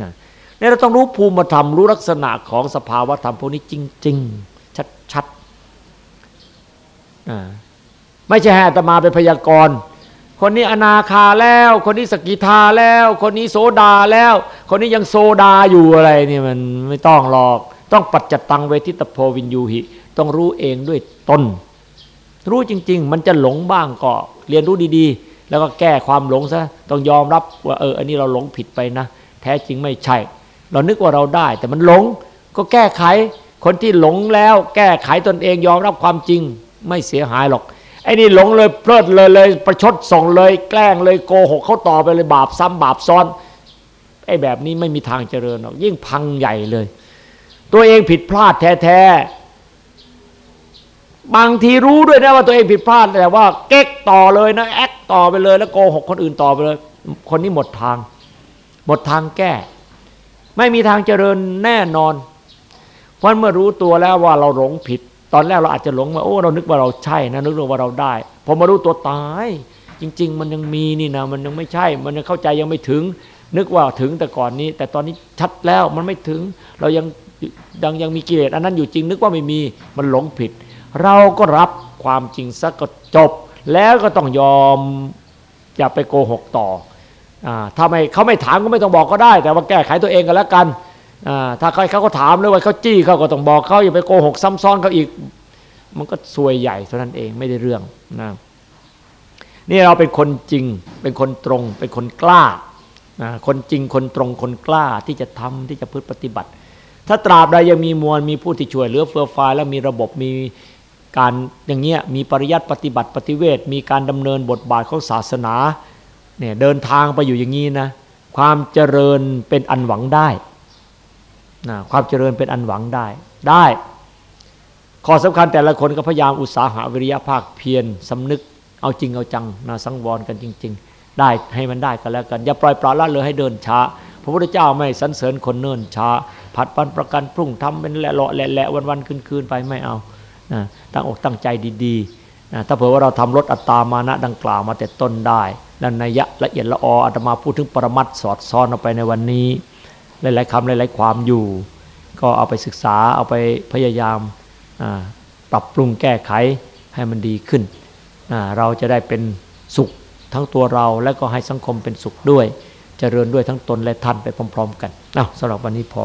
นะเนี่ยเราต้องรู้ภูมิธรรมรู้ลักษณะของสภาวะธรรมพวกนี้จริง ๆ ชัดๆอ่า ไม่ใช่ให้อาตมาเป็นพยากรณ์ คนนี้อนาคาแล้ว คนนี้สกิทาแล้ว คนนี้โสดาแล้ว คนนี้ยังโซดาอยู่อะไรนี่มันไม่ต้องหรอก ต้องปัจจตังเวทิตโพวินยูหิ ต้องรู้เองด้วยตนรู้จริง ๆ มันจะหลงบ้างก็เรียนรู้ดีๆ แล้วก็แก้ความหลงซะต้องยอมรับว่าเอออันนี้เราหลงผิดไปนะ แท้จริงไม่ใช่ เรานึกว่าเราได้ แต่มันหลงก็แก้ไข คนที่หลงแล้ว แก้ไขตนเองยอมรับความจริง ไม่เสียหายหรอก ไอ้นี่หลงเลยเพลิดเลยเลย ประชดส่งเลย แกล้งเลยโกหกเขาต่อไปเลยบาปซ้ำบาปซ้อนไอ้แบบนี้ไม่มีทางเจริญหรอก ยิ่งพังใหญ่เลย ตัวเองผิดพลาดแท้ๆบางทีรู้ด้วยนะว่าตัวเองผิดพลาดแต่ว่า เก๊กต่อเลยนะแอคต่อไปเลย แล้วโกหกคนอื่นต่อไปเลย คนนี้หมดทาง หมดทางแก้ ไม่มีทางเจริญแน่นอนเพราะเมื่อรู้ตัวแล้วว่าเราหลงผิด ตอนแรกเราอาจจะหลงว่าโอ้เรานึกว่าเราใช่นะนึกว่าเราได้พอมารู้ตัวตาย จริง ๆ มันยังมีนี่นะมันยังไม่ใช่ มันยังเข้าใจยังไม่ถึง นึกว่าถึงแต่ก่อนนี้ แต่ตอนนี้ชัดแล้วมันไม่ถึง เรายังยังยังมีกิเลสอันนั้นอยู่จริงนึกว่าไม่มีมันหลงผิด เราก็รับความจริงซะก็จบ แล้วก็ต้องยอมอย่าไปโกหกต่ออถ้าไม่เขาไม่ถามก็ไม่ต้องบอกก็ได้ แต่ว่าแก้ไขตัวเองกันแล้วกัน ถ้าใครเขาก็ถามเลยว่าเขาจี้เขาก็ต้องบอกเขาอย่าไปโกหกซ้ำซ้อนเขาอีก มันก็ซวยใหญ่เท่านั้นเองไม่ได้เรื่องนะนี่เราเป็นคนจริง เป็นคนตรง เป็นคนกล้านะคนจริงคนตรงคนกล้าที่จะทำที่จะพึ่ปฏิบัติ ถ้าตราบใดยังมีมวลมีผู้ที่ช่วยเหลือเฟื่อฟายแล้วมีระบบมีการอย่างเงี้ยมีปริยัติปฏิบัติปฏิเวทมีการดำเนินบทบาทของศาสนาเนี่ยเดินทางไปอยู่อย่างนี้นะความเจริญเป็นอันหวังได้ ความเจริญเป็นอันหวังได้ ได้ข้อสำคัญแต่ละคนก็พยายามอุตสาหะวิริยะภาคเพียรสำนึกเอาจริงเอาจังนะสังวรกันจริง ๆ ได้ให้มันได้กันแล้วกัน อย่าปล่อยปละละเลยให้เดินช้า พระพุทธเจ้าไม่สรรเสริญคนเนิ่นช้า ผัดวันประกันพรุ่งทำเป็นแหละเลาะแหละแหละวันวันคืนคืนไปไม่เอานะตั้งอกตั้งใจดีๆนะถ้าเผื่อว่าเราทำลดอัตตามานะดังกล่าวมาแต่ต้นได้ และนัยยะละเอียดละอออาตมาพูดถึงปรมัตสอดซ้อนออกไปในวันนี้ หลายๆคำหลายๆความอยู่ ก็เอาไปศึกษาเอาไปพยายามปรับปรุงแก้ไขให้มันดีขึ้น เราจะได้เป็นสุขทั้งตัวเราและก็ให้สังคมเป็นสุขด้วยเจริญด้วยทั้งตนและท่านไปพร้อม ๆ กันเอาสำหรับวันนี้พอ